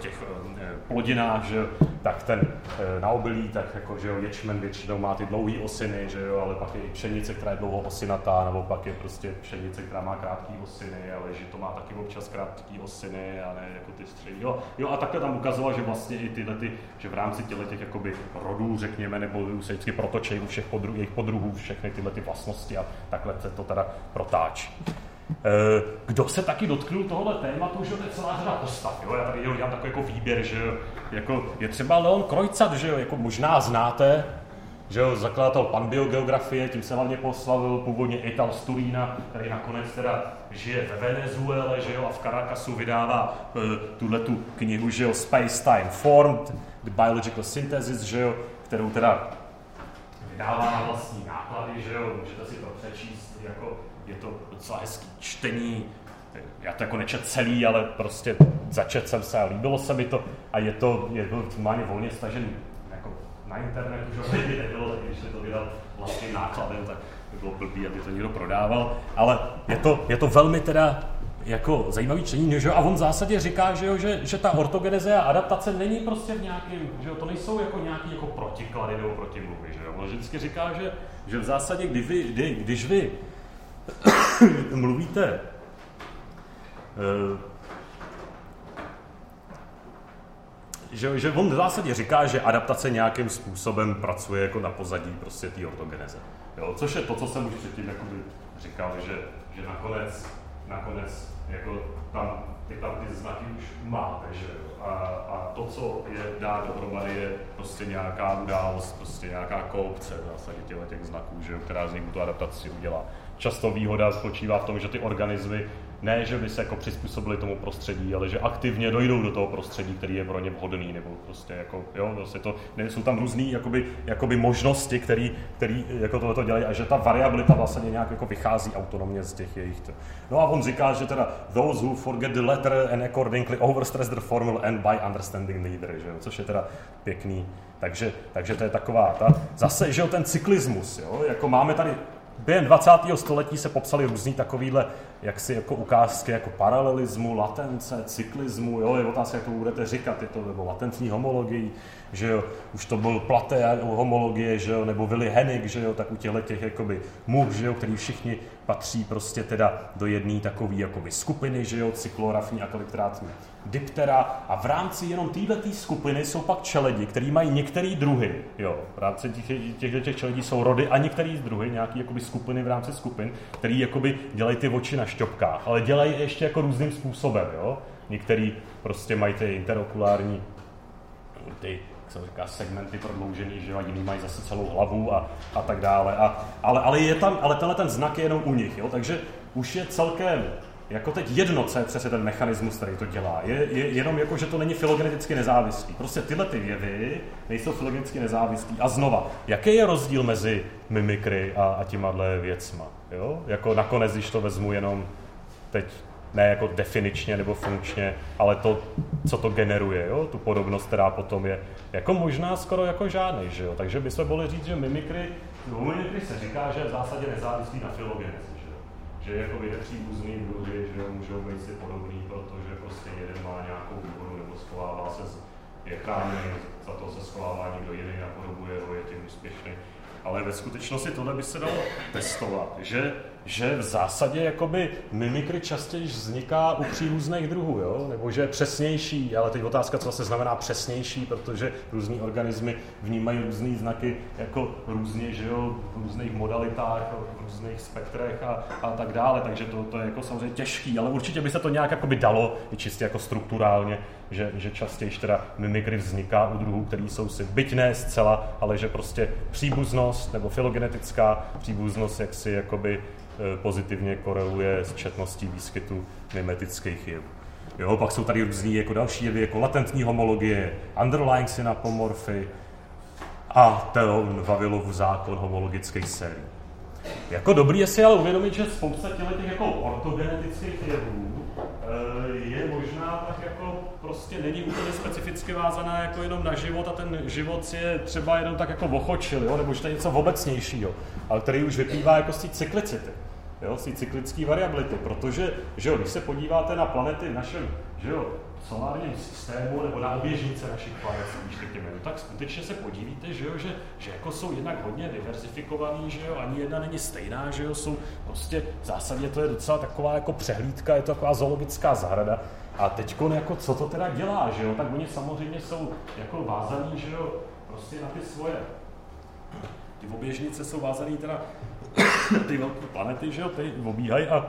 těch eh, plodinách, že tak ten eh, na obilí, tak jako, že jo, ječmen většinou má ty dlouhé osiny, že jo, ale pak je i pšenice, která je dlouho osinatá, nebo pak je prostě pšenice, která má krátké osiny, ale že to má taky občas krátké osiny a ne jako ty střední. Jo, jo a takhle tam ukazoval, že vlastně i tyhle, ty, že v rámci těchto těch jakoby rodů, řekněme, nebo se vždycky protočejí u všech podru, jejich podruhů, všechny tyhle ty vlastnosti a takhle se to teda protáčí. Eh, kdo se taky dotknul tohohle tématu, že to je celá řada postav. Jo? Já tady dělám takový jako výběr, že jo? Jako, je třeba Leon Krojcat, že jo? Jako možná znáte, že jo, zakladatel panbiogeografie, tím se hlavně poslavil původně Ital z Turína, který nakonec teda žije ve Venezuele, že jo, a v Caracasu vydává uh, tuhle tu knihu, že jo, Space Time Formed, The Biological Synthesis, že jo, kterou teda vydává na vlastní náklady, že jo, můžete si to přečíst jako je to docela hezký čtení, já to jako nečet celý, ale prostě začet jsem se a líbilo se mi to a je to, je to normálně volně stažený jako na internetu, že by nebylo, tak když to vydal vlastním nákladem, tak by bylo blbý, aby to někdo prodával, ale je to, je to velmi teda jako zajímavý čtení, že jo? a on v zásadě říká, že, jo, že, že ta ortogeneze a adaptace není prostě v nějakým, že jo? to nejsou jako nějaký jako protiklady nebo protimluvy, že jo? on vždycky říká, že, že v zásadě, kdy vy, kdy, když vy mluvíte eh, že, že on v zásadě říká, že adaptace nějakým způsobem pracuje jako na pozadí prostě té ortogeneze. Jo? Což je to, co jsem už předtím jakoby říkal, že, že nakonec, nakonec jako tam, ty, tam ty znaky už máte, že jo? A, a to, co je dá dohromady, je prostě nějaká událost, prostě nějaká koupce v zásadě těch znaků, že jo? která z nich tu adaptaci udělá často výhoda spočívá v tom, že ty organismy ne, že by se jako přizpůsobili tomu prostředí, ale že aktivně dojdou do toho prostředí, který je pro ně vhodný, nebo prostě jako, jo, vlastně to, ne, jsou tam různé jakoby, jakoby možnosti, které který jako tohle dělají a že ta variabilita vlastně nějak jako vychází autonomně z těch jejich. No a on říká, že teda those who forget the letter and accordingly overstress the formula and by understanding neither, že jo, což je teda pěkný. Takže, takže to je taková ta, zase, že jo, ten cyklismus, jo, jako máme tady během 20. století se popsaly různý takovýhle jaksi jako ukázky jako paralelismu, latence, cyklismu, jo, je otázka, jak to budete říkat, je to nebo latentní homologii, že jo, už to byl Platé homologie, že jo, nebo Willy Hennig, že jo, tak u těchto těch jakoby muž, že jo, který všichni patří prostě teda do jedné takové jakoby skupiny, že jo, cyklorafní a kolikrátní diptera a v rámci jenom této skupiny jsou pak čeledi, který mají některé druhy, jo, v rámci těch, těch, těch čeledí jsou rody a některé druhy, nějaké jakoby skupiny v rámci skupin, který jakoby dělají ty oči na šťopkách, ale dělají ještě jako různým způsobem, jo. Některý prostě mají ty interokulární, ty se říká, segmenty prodloužený, že jo, jiný mají zase celou hlavu a, a tak dále. A, ale, ale, je tam, ale tenhle ten znak je jenom u nich, jo, takže už je celkem jako teď jedno, co je přesně ten mechanismus, který to dělá. Je, je jenom jako, že to není filogeneticky nezávislý. Prostě tyhle ty vědy nejsou filogeneticky nezávislí. A znova, jaký je rozdíl mezi mimikry a, a těmahle věcma? Jo? Jako nakonec, když to vezmu jenom teď ne jako definičně nebo funkčně, ale to, co to generuje, jo? tu podobnost, která potom je jako možná skoro jako žádný, že jo? Takže by se mohli říct, že mimikry, u mimikry se říká, že je v zásadě nezávislý na filogenezi, že jako by příbuzný druhy, že můžou být si podobný, protože prostě jeden má nějakou výhodu nebo schovává se, z, je chráněný, za to se schovává někdo jiný, napodobuje ho, je tím úspěšný. Ale ve skutečnosti tohle by se dalo testovat, že že v zásadě jakoby mimikry častěji vzniká u příbuzných druhů, jo? nebo že je přesnější, ale teď otázka, co se znamená přesnější, protože různý organismy vnímají různé znaky jako různě, že jo, v různých modalitách, v různých spektrech a, a tak dále, takže to, to je jako samozřejmě těžký, ale určitě by se to nějak jakoby dalo, i čistě jako strukturálně, že, že častěji teda mimikry vzniká u druhů, který jsou si byť ne zcela, ale že prostě příbuznost nebo filogenetická příbuznost jaksi jakoby pozitivně koreluje s četností výskytu mimetických jevů. Jo, pak jsou tady různý jako další jevy, jako latentní homologie, underlying synapomorfy a ten Vavilov zákon homologických sérií. jako dobrý je si ale uvědomit, že spousta těch jako ortogenetických jevů eh, je možná tak jako prostě není úplně specificky vázaná jako jenom na život a ten život je třeba jenom tak jako ochočil, jo? nebo že to je něco obecnějšího, ale který už vyplývá jako z té cyklicity jo, z cyklické variability, protože, že jo, když se podíváte na planety v našem, že jo, solárním systému nebo na oběžnice našich planet, když no, tak skutečně se podívíte, že jo, že, že jako jsou jednak hodně diversifikovaný, že jo, ani jedna není stejná, že jo, jsou prostě v zásadě to je docela taková jako přehlídka, je to taková zoologická zahrada. A teď jako co to teda dělá, že jo, tak oni samozřejmě jsou jako vázaní, že jo, prostě na ty svoje. Ty oběžnice jsou vázané teda ty velké planety, že jo, ty obíhají a,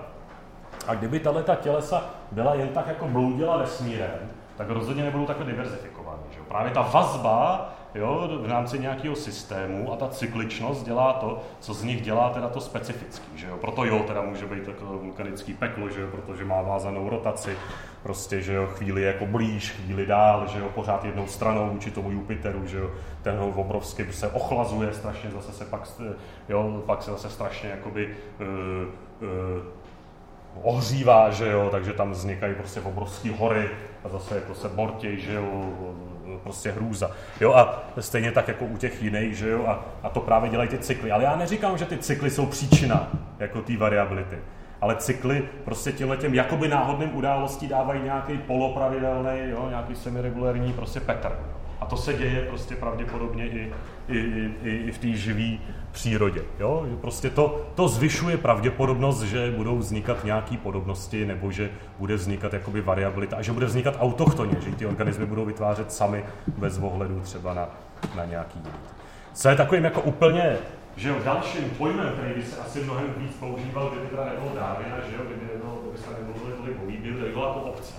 a kdyby tahle ta tělesa byla jen tak jako bloudila vesmírem, tak rozhodně nebudou takhle diverzifikovaný. Že jo? Právě ta vazba jo, v rámci nějakého systému a ta cykličnost dělá to, co z nich dělá teda to specifický. Že jo? Proto jo, teda může být takové vulkanický peklo, že jo? protože má vázanou rotaci, prostě, že jo, chvíli jako blíž, chvíli dál, že jo, pořád jednou stranou vůči tomu Jupiteru, že jo, ten ho obrovsky se ochlazuje strašně, zase se pak, jo, pak se zase strašně jakoby uh, uh, ohřívá, že jo, takže tam vznikají prostě obrovské hory a zase jako se bortěj, že jo, prostě hrůza. Jo, a stejně tak jako u těch jiných, že jo, a, a to právě dělají ty cykly. Ale já neříkám, že ty cykly jsou příčina jako té variability ale cykly prostě těmhle těm jakoby náhodným událostí dávají nějaký polopravidelný, jo, nějaký semiregulární prostě pattern. A to se děje prostě pravděpodobně i, i, i, i v té živé přírodě. Jo? Prostě to, to zvyšuje pravděpodobnost, že budou vznikat nějaké podobnosti nebo že bude vznikat jakoby variabilita a že bude vznikat autochtoně, že ty organismy budou vytvářet sami bez ohledu třeba na, na nějaký Co je takovým jako úplně že jo, dalším pojmem, který by se asi mnohem víc používal, kdyby teda nebylo Darwina, že jo, kdyby, nebylo, kdyby se nemluvili tolik o výběru, tak byla to obce.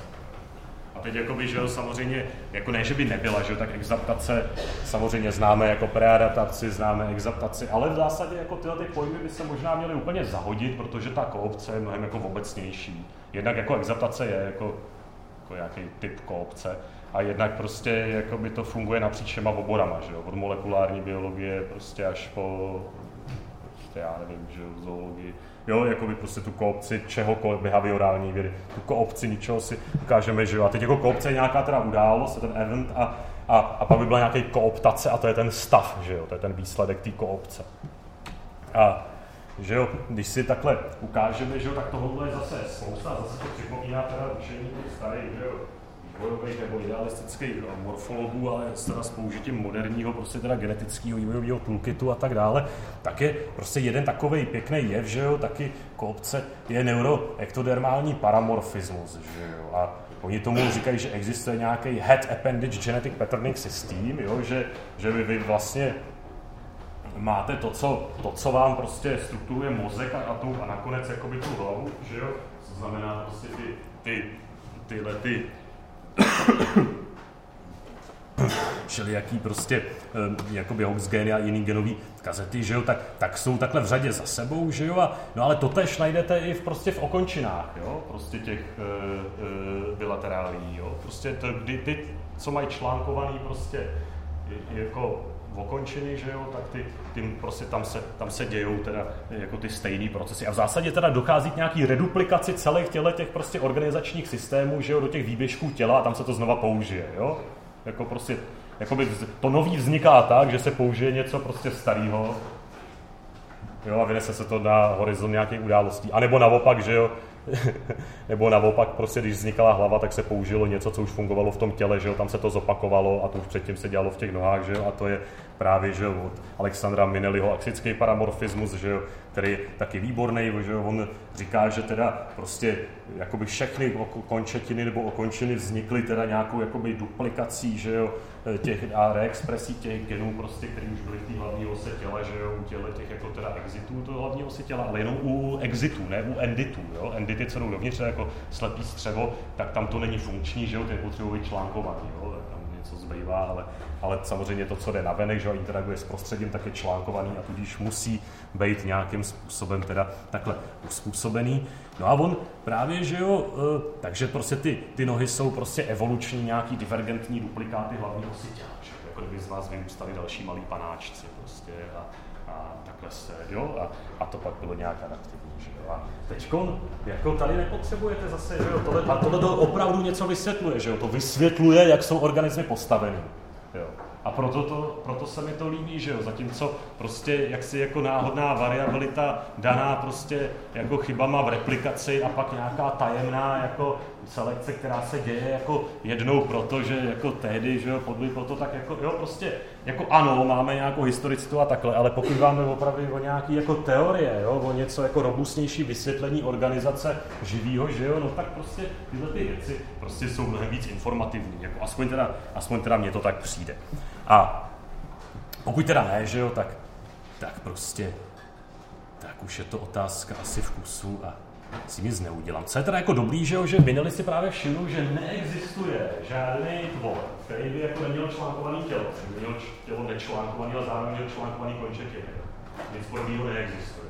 A teď jakoby, že jo, samozřejmě, jako ne, že by nebyla, že jo, tak exaptace samozřejmě známe jako preadaptaci, známe exaptaci, ale v zásadě jako tyhle ty pojmy by se možná měly úplně zahodit, protože ta koopce je mnohem jako obecnější. Jednak jako exaptace je jako, jako nějaký typ koopce, a jednak prostě jako by to funguje napříč všema oborama, že jo? od molekulární biologie prostě až po, prostě já nevím, že zoologii, jo, jako by prostě tu koopci čehokoliv, behaviorální vědy, tu koopci ničeho si ukážeme, že jo, a teď jako koopce je nějaká teda událost, ten event a, a, a pak by byla nějaký kooptace a to je ten stav, že jo, to je ten výsledek té koopce. A že jo, když si takhle ukážeme, že jo, tak tohle je zase spousta, zase to připomíná teda učení starých, že jo, vývojových nebo idealistických morfologů, ale teda s použitím moderního prostě teda genetického vývojového toolkitu a tak dále, tak je prostě jeden takový pěkný jev, že jo, taky kopce je neuroektodermální paramorfismus, že jo, a Oni tomu říkají, že existuje nějaký head appendage genetic patterning system, jo? Že, že vy, vy vlastně máte to co, to, co vám prostě strukturuje mozek a, a, tu, a nakonec jakoby tu hlavu, že jo? Co znamená prostě ty, ty, tyhle ty všelijaký prostě jakoby Hox geny a jiný genový kazety, že jo, tak, tak jsou takhle v řadě za sebou, že jo, a, no ale to tež najdete i v, prostě v okončinách, jo, prostě těch uh, uh, bilaterálí, jo, prostě to, kdy ty, co mají článkovaný prostě jako okončeny, že jo, tak ty, ty prostě tam se, tam se dějou teda jako ty stejné procesy. A v zásadě teda dochází k nějaký reduplikaci celých těle těch prostě organizačních systémů, že jo, do těch výběžků těla a tam se to znova použije, jo. Jako prostě, jakoby to nový vzniká tak, že se použije něco prostě starého, jo, a vynese se to na horizont nějakých událostí. A nebo naopak, že jo, nebo naopak, prostě když vznikala hlava, tak se použilo něco, co už fungovalo v tom těle, že jo, tam se to zopakovalo a to už předtím se dělalo v těch nohách, že jo, a to je právě, že od Alexandra Minelliho axický paramorfismus, že který je taky výborný, že on říká, že teda prostě jakoby všechny končetiny nebo okončiny vznikly teda nějakou jakoby duplikací, že jo, těch a reexpresí těch genů, prostě, které už byly v té hlavní ose těla, že jo, u těle těch jako teda exitů toho hlavní ose těla, ale jenom u exitů, ne u enditů, jo. Endity, co jdou dovnitř, jako slepý střevo, tak tam to není funkční, že jo, ty potřebují článkovaný, jo, něco zbývá, ale, ale samozřejmě to, co jde na venek, že interaguje s prostředím, tak je článkovaný a tudíž musí být nějakým způsobem teda takhle uspůsobený. No a on právě, že jo, e, takže prostě ty, ty nohy jsou prostě evoluční nějaký divergentní duplikáty hlavního osy že? jako kdyby z vás vyrůstali další malí panáčci prostě a, a, takhle se, jo, a, a to pak bylo nějak adaptivní. A teď jako tady nepotřebujete zase, že jo, tohle, a tohle to opravdu něco vysvětluje, že jo, to vysvětluje, jak jsou organismy postaveny, jo. A proto, to, proto se mi to líbí, že jo, zatímco prostě jaksi jako náhodná variabilita daná prostě jako chybama v replikaci a pak nějaká tajemná jako selekce, která se děje jako jednou proto, že jako tehdy, že jo, podli proto, tak jako, jo, prostě, jako ano, máme nějakou historicitu a takhle, ale pokud máme opravdu o nějaký jako teorie, jo, o něco jako robustnější vysvětlení organizace živýho, že jo, no tak prostě tyhle ty věci prostě jsou mnohem víc informativní, jako aspoň teda, aspoň teda mně to tak přijde. A pokud teda ne, že jo, tak, tak prostě, tak už je to otázka asi vkusu a si nic neudělám. Co je teda jako dobrý, že, jo, že Vinely si právě všiml, že neexistuje žádný tvor, který by jako neměl článkovaný tělo, měl tělo nečlánkovaný, ale zároveň měl článkovaný končetiny. Nic podobného neexistuje.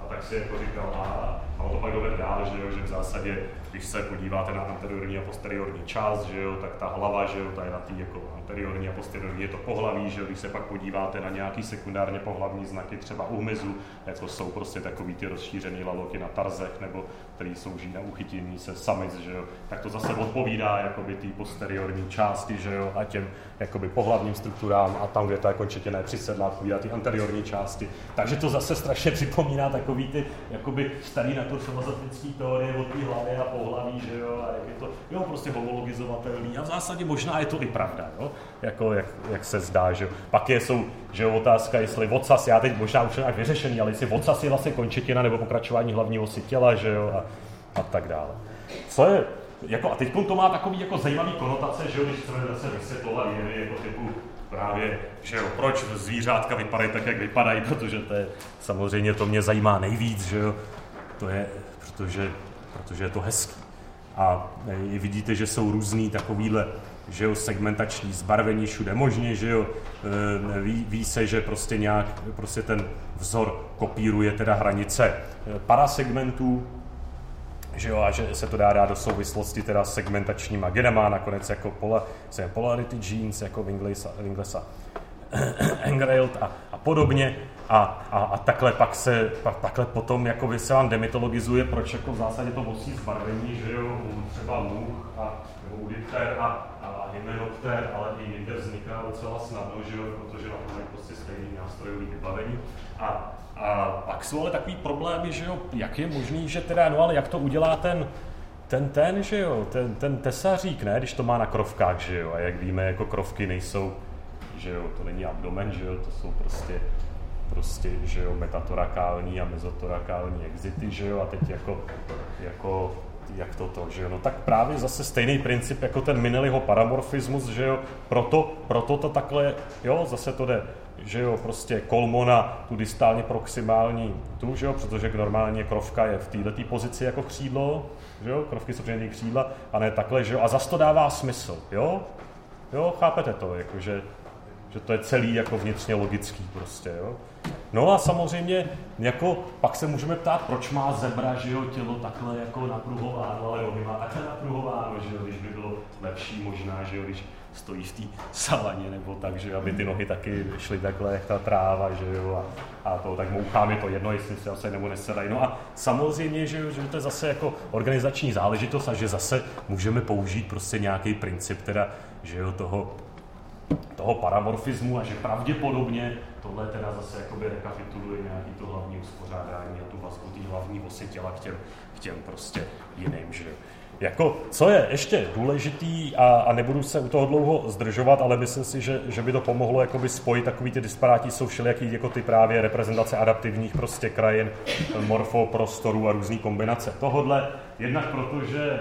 A tak si jako říkal, a, a to pak dovedl dál, že, jo, že v zásadě když se podíváte na anteriorní a posteriorní část, že jo, tak ta hlava, že jo, ta je na té jako anteriorní a posteriorní je to pohlaví, že jo, když se pak podíváte na nějaký sekundárně pohlavní znaky, třeba u hmyzu, jako jsou prostě takový ty rozšířený laloky na tarzech, nebo který slouží na uchytění se samic, že jo, tak to zase odpovídá jakoby té posteriorní části, že jo, a těm jakoby pohlavním strukturám a tam, kde ta končetina je přisedlá, odpovídá ty anteriorní části. Takže to zase strašně připomíná takový ty jakoby starý naturfilozofický teorie o té hlavě a pohlaví, že jo, a jak je to, jo, prostě homologizovatelný a v zásadě možná je to i pravda, jo, jako jak, jak se zdá, že jo. Pak je, jsou, že jo, otázka, jestli vocas, já teď možná už nějak vyřešený, ale jestli vocas je vlastně končetina nebo pokračování hlavní osy těla, že jo, a, a tak dále. Co je, jako, a teď to má takový jako zajímavý konotace, že jo, když chceme zase vysvětlovat jevy jako typu právě, že jo, proč zvířátka vypadají tak, jak vypadají, protože to je, samozřejmě to mě zajímá nejvíc, že jo, to je, protože protože je to hezký. A e, vidíte, že jsou různý takovýhle že jo, segmentační zbarvení všude možně, že jo, e, ví, ví se, že prostě nějak, prostě ten vzor kopíruje teda hranice e, parasegmentů, že jo, a že se to dá dát do souvislosti teda s segmentačníma genama, nakonec jako pola, polarity genes, jako v Inglesa, v Inglesa Engrailed a, a podobně. A, a, a takhle pak se, pak, takhle potom jako se vám demitologizuje, proč jako v zásadě to musí zbarvení, že jo, třeba much a nebo u dipter a, a hymenopter, ale i jinde vzniká docela snadno, že jo, protože na tom je prostě stejný nástrojový vybavení. A, a pak jsou ale takový problémy, že jo, jak je možný, že teda, no ale jak to udělá ten, ten, ten, že jo, ten, ten tesařík, ne, když to má na krovkách, že jo, a jak víme, jako krovky nejsou, že jo, to není abdomen, že jo, to jsou prostě prostě, že jo, metatorakální a mezotorakální exity, že jo, a teď jako, jako jak to to, že jo, no tak právě zase stejný princip jako ten Minelliho paramorfismus, že jo, proto, proto to takhle, jo, zase to jde, že jo, prostě kolmona, tu distálně proximální tu, že jo, protože normálně krovka je v této pozici jako křídlo, že jo, krovky jsou křídla, a ne takhle, že jo, a zase to dává smysl, jo, jo, chápete to, jakože že to je celý jako vnitřně logický prostě, jo. No a samozřejmě, jako, pak se můžeme ptát, proč má zebra, že jo, tělo takhle jako napruhováno, ale nohy má takhle napruhováno, že jo, když by bylo lepší možná, že jo, když stojí v té savaně nebo tak, že aby ty nohy taky šly takhle, jak ta tráva, že jo, a, a to, tak mouchám je to jedno, jestli se asi nebo nesedají. No a samozřejmě, že, jo, že to je zase jako organizační záležitost a že zase můžeme použít prostě nějaký princip teda, že jo, toho toho paramorfismu a že pravděpodobně tohle teda zase jakoby rekapituluje nějaký to hlavní uspořádání a tu vlastně té hlavní osy těla k těm, k těm prostě jiným, že jako, co je ještě důležitý, a, a nebudu se u toho dlouho zdržovat, ale myslím si, že, že by to pomohlo jakoby spojit takový ty disparátí, jsou všelijaký jako ty právě reprezentace adaptivních prostě krajin, morfoprostorů a různé kombinace tohodle. Jednak protože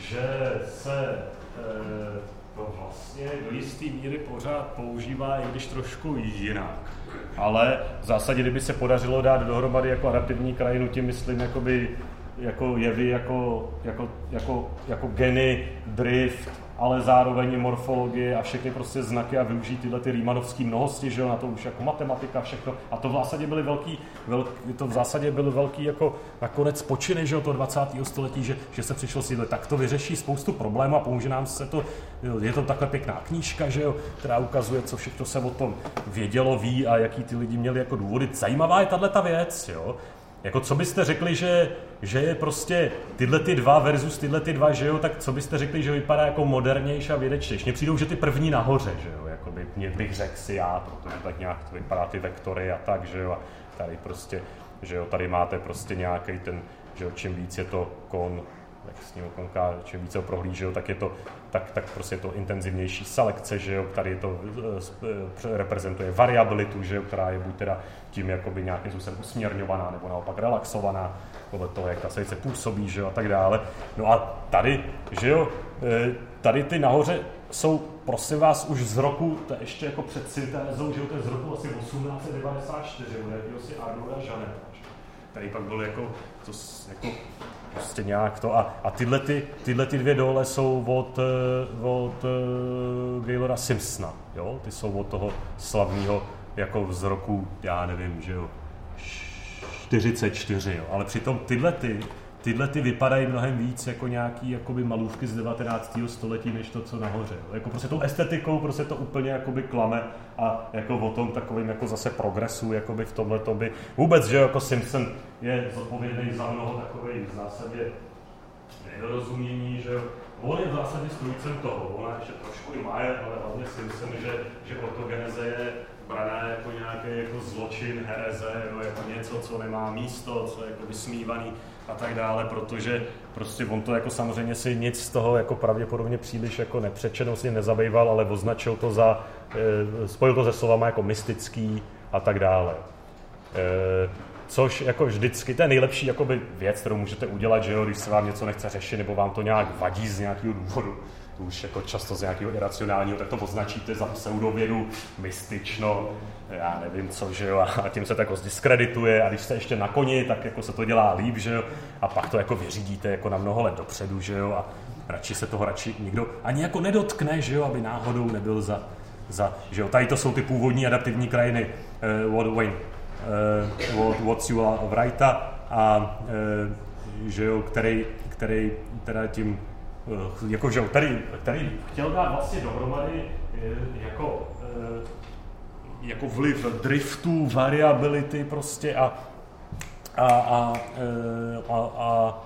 že se e, to vlastně do jisté míry pořád používá, i když trošku jinak. Ale v zásadě, kdyby se podařilo dát dohromady jako adaptivní krajinu, tím myslím jakoby, jako jevy, jako, jako, jako, jako geny, drift, ale zároveň i morfologie a všechny prostě znaky a využít tyhle ty Riemannovské mnohosti, že jo, na to už jako matematika, všechno. A to v zásadě byly velký, velký to v zásadě byly velký jako nakonec počiny, že jo, to 20. století, že, že se přišlo si tak to vyřeší spoustu problémů a pomůže nám se to, je to takhle pěkná knížka, že jo, která ukazuje, co všechno se o tom vědělo, ví a jaký ty lidi měli jako důvody. Zajímavá je tahle ta věc, jo. Jako co byste řekli, že, že je prostě tyhle ty dva versus tyhle ty dva, že jo, tak co byste řekli, že vypadá jako modernější a vědečtější? Mně přijdou, že ty první nahoře, že jo, jako by, mě bych řekl si já, protože tak nějak to vypadá ty vektory a tak, že jo, a tady prostě, že jo, tady máte prostě nějaký ten, že jo, čím víc je to kon, s ním konká, čím více ho prohlížel, tak je to, tak, tak prostě je to intenzivnější selekce, že jo, tady to uh, reprezentuje variabilitu, že jo, která je buď teda tím jakoby nějakým způsobem usměrňovaná nebo naopak relaxovaná, podle toho, jak ta sejce působí, že jo, a tak dále. No a tady, že jo, e, tady ty nahoře jsou, prosím vás, už z roku, to je ještě jako před syntézou, že jo, to je z roku asi 1894, u jakého si Arnolda Janeta, který pak byl jako, to, jako prostě nějak to. A, a tyhle, ty, tyhle ty dvě dole jsou od, e, od uh, Gaylora Simpsona, jo? Ty jsou od toho slavného jako z roku, já nevím, že jo, 44, jo. ale přitom tyhle ty, tyhle ty vypadají mnohem víc jako nějaký jakoby malůvky z 19. století, než to, co nahoře. Jako prostě tou estetikou prostě to úplně jakoby klame a jako o tom takovým jako zase progresu jakoby v tomhle to by vůbec, že jako Simpson je zodpovědný za mnoho takových v zásadě nedorozumění, že. On je v zásadě strůjcem toho, ona ještě trošku i má, ale hlavně Simpson, že, že ortogeneze je braná jako nějaký jako zločin, hereze, jako něco, co nemá místo, co je jako vysmívaný a tak dále, protože prostě on to jako samozřejmě si nic z toho jako pravděpodobně příliš jako nepřečenou si nezabýval, ale označil to za, e, spojil to se slovama jako mystický a tak dále. E, což jako vždycky, to je nejlepší věc, kterou můžete udělat, že jo, když se vám něco nechce řešit, nebo vám to nějak vadí z nějakého důvodu už jako často z nějakého iracionálního, tak to označíte za pseudovědu, mystično, já nevím co, že jo, a tím se to jako zdiskredituje a když jste ještě na koni, tak jako se to dělá líp, že jo, a pak to jako vyřídíte jako na mnoho let dopředu, že jo, a radši se toho radši nikdo ani jako nedotkne, že jo, aby náhodou nebyl za, za že jo, tady to jsou ty původní adaptivní krajiny uh, Walt Wayne, uh, What's You Wrighta a uh, že jo, který, který teda tím jako, že, který, který chtěl dát vlastně dohromady eh, jako, eh, jako vliv driftu, variability prostě a, a, a, a, a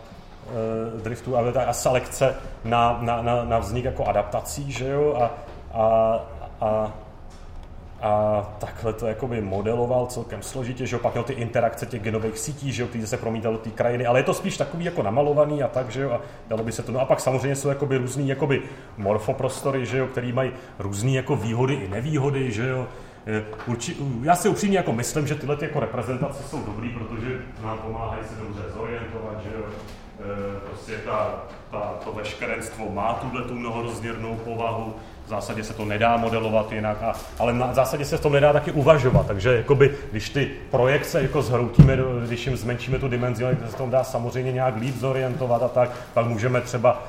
driftu a, a selekce na, na, na, na vznik jako adaptací, že jo, a, a, a a takhle to jakoby modeloval celkem složitě, že jo, pak měl ty interakce těch genových sítí, že jo, se promítaly do té krajiny, ale je to spíš takový jako namalovaný a tak, že jo, a dalo by se to, no a pak samozřejmě jsou jakoby různý jakoby morfoprostory, že jo, který mají různé jako výhody i nevýhody, že jo, Urči, já si upřímně jako myslím, že tyhle ty jako reprezentace jsou dobrý, protože nám pomáhají se dobře zorientovat, že jo, e, prostě ta, ta, to veškerenstvo má tuhle tu mnohorozměrnou povahu, v zásadě se to nedá modelovat jinak, a, ale na, v zásadě se v tom nedá taky uvažovat. Takže jakoby, když ty projekce jako zhroutíme, když jim zmenšíme tu dimenzi, tak se to dá samozřejmě nějak líp zorientovat a tak, pak můžeme třeba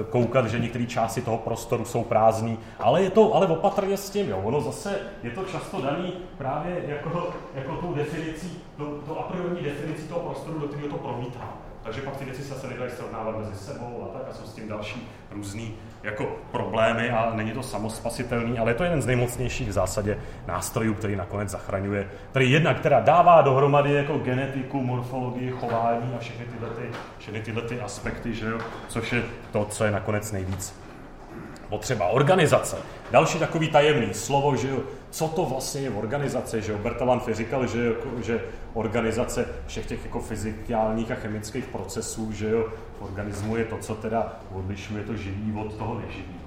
e, koukat, že některé části toho prostoru jsou prázdný, ale je to, ale opatrně s tím, jo. ono zase je to často daný právě jako, jako tou definicí, to, to a priori definicí toho prostoru, do kterého to promítá. Takže pak ty věci se zase nedají srovnávat mezi sebou a tak a jsou s tím další různý jako problémy a není to samospasitelný, ale je to jeden z nejmocnějších v zásadě nástrojů, který nakonec zachraňuje, který jedna, která dává dohromady jako genetiku, morfologii, chování a všechny tyhle, ty, všechny tyhle ty aspekty, že jo? což je to, co je nakonec nejvíc potřeba. Organizace. Další takový tajemný slovo, že jo, co to vlastně je organizace, že jo, Bertalan říkal, že, že organizace všech těch jako fyzikálních a chemických procesů, že jo, v organismu je to, co teda odlišuje to živý od toho neživý.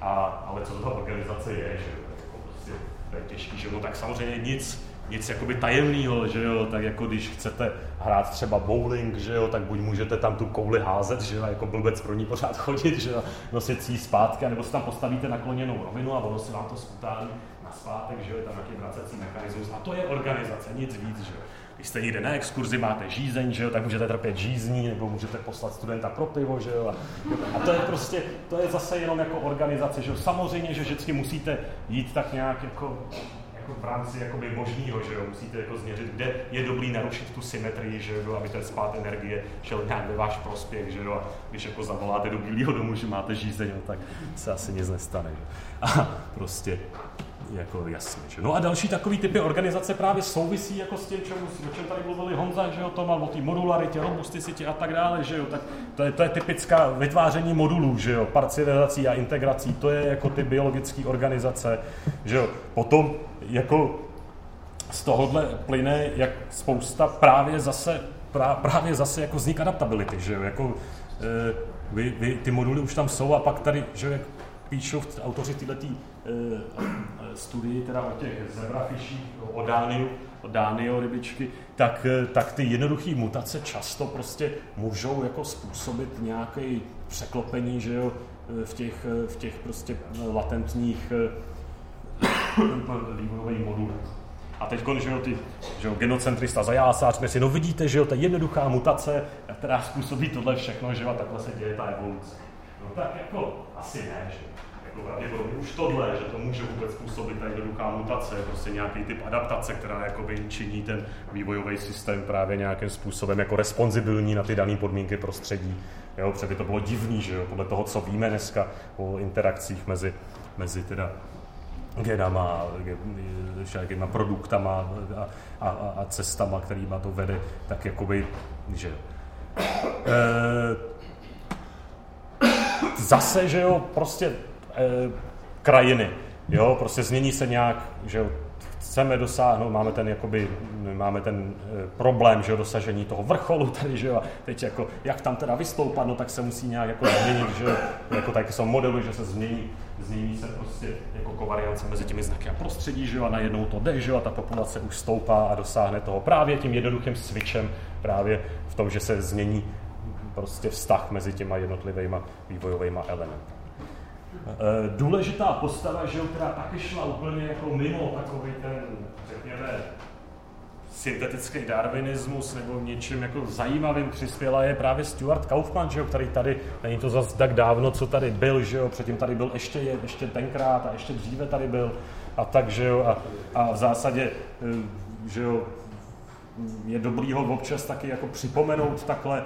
A, ale co to ta organizace je, že jo, jako prostě, to je těžký, že jo, no tak samozřejmě nic, nic jakoby tajemného, že jo, tak jako když chcete hrát třeba bowling, že jo, tak buď můžete tam tu kouli házet, že jo, jako blbec pro ní pořád chodit, že jo, nosit si zpátky, nebo si tam postavíte nakloněnou rovinu a ono si vám to skutálí na zpátek, že jo, tam nějaký vracecí mechanismus. A to je organizace, nic víc, že jo. Když jste někde na exkurzi, máte žízeň, že jo, tak můžete trpět žízní, nebo můžete poslat studenta pro pivo, že jo. A to je prostě, to je zase jenom jako organizace, že jo. Samozřejmě, že vždycky musíte jít tak nějak jako jako v rámci jakoby možného, že jo, musíte jako změřit, kde je dobrý narušit tu symetrii, že jo, aby ten spát energie šel nějak ve váš prospěch, že jo, a když jako zavoláte do bílého domu, že máte žízeň, no, tak se asi nic nestane, že? A prostě jako jasně. Že? No a další takový typy organizace právě souvisí jako s tím, čemu, o čem tady mluvili Honza, že jo, to má o té modularitě, robusticitě a tak dále, že jo, tak to je, to je typická vytváření modulů, že jo, parcelizací a integrací, to je jako ty biologické organizace, že jo. Potom jako z tohohle plyne jak spousta právě zase, prá, právě zase jako vznik adaptability, že jo, jako e, vy, vy, ty moduly už tam jsou a pak tady, že jo, jak píšou autoři tyhle e, studii teda o těch zebrafiších, o Dániu, o Dánio rybičky, tak, e, tak ty jednoduché mutace často prostě můžou jako způsobit nějaké překlopení, že jo, v těch, v těch prostě latentních vývojových modulů. A teď, že jo, ty že jo, genocentrista zajásá, řekne si, no vidíte, že jo, je jednoduchá mutace, která způsobí tohle všechno, že jo, a takhle se děje ta evoluce. No tak jako asi ne, že jako pravděpodobně už tohle, že to může vůbec způsobit ta jednoduchá mutace, prostě nějaký typ adaptace, která jakoby činí ten vývojový systém právě nějakým způsobem jako responsibilní na ty dané podmínky prostředí. Jo, protože by to bylo divný, že jo, podle toho, co víme dneska o interakcích mezi, mezi teda genama, všelijakýma produktama a, a, a cestama, kterýma to vede, tak jakoby, že e, zase, že jo, prostě e, krajiny, jo, prostě změní se nějak, že jo, chceme dosáhnout, máme ten, jakoby, máme ten e, problém, že jo, dosažení toho vrcholu tady, že jo, a teď jako, jak tam teda vystoupat, no tak se musí nějak jako změnit, že jo, jako tak jsou modely, že se změní, změní se prostě jako kovariance mezi těmi znaky a prostředí, že jo, a najednou to jde, že jo, a ta populace už stoupá a dosáhne toho právě tím jednoduchým switchem, právě v tom, že se změní prostě vztah mezi těma jednotlivými vývojovými elementy. Eh, důležitá postava, že která taky šla úplně jako mimo takový ten, řekněme, syntetický darwinismus nebo něčím jako zajímavým přispěla je právě Stuart Kaufman, že jo, který tady, není to zase tak dávno, co tady byl, že jo, předtím tady byl ještě, ještě tenkrát a ještě dříve tady byl a tak, že jo, a, a v zásadě, eh, že jo, je dobrý ho občas taky jako připomenout takhle,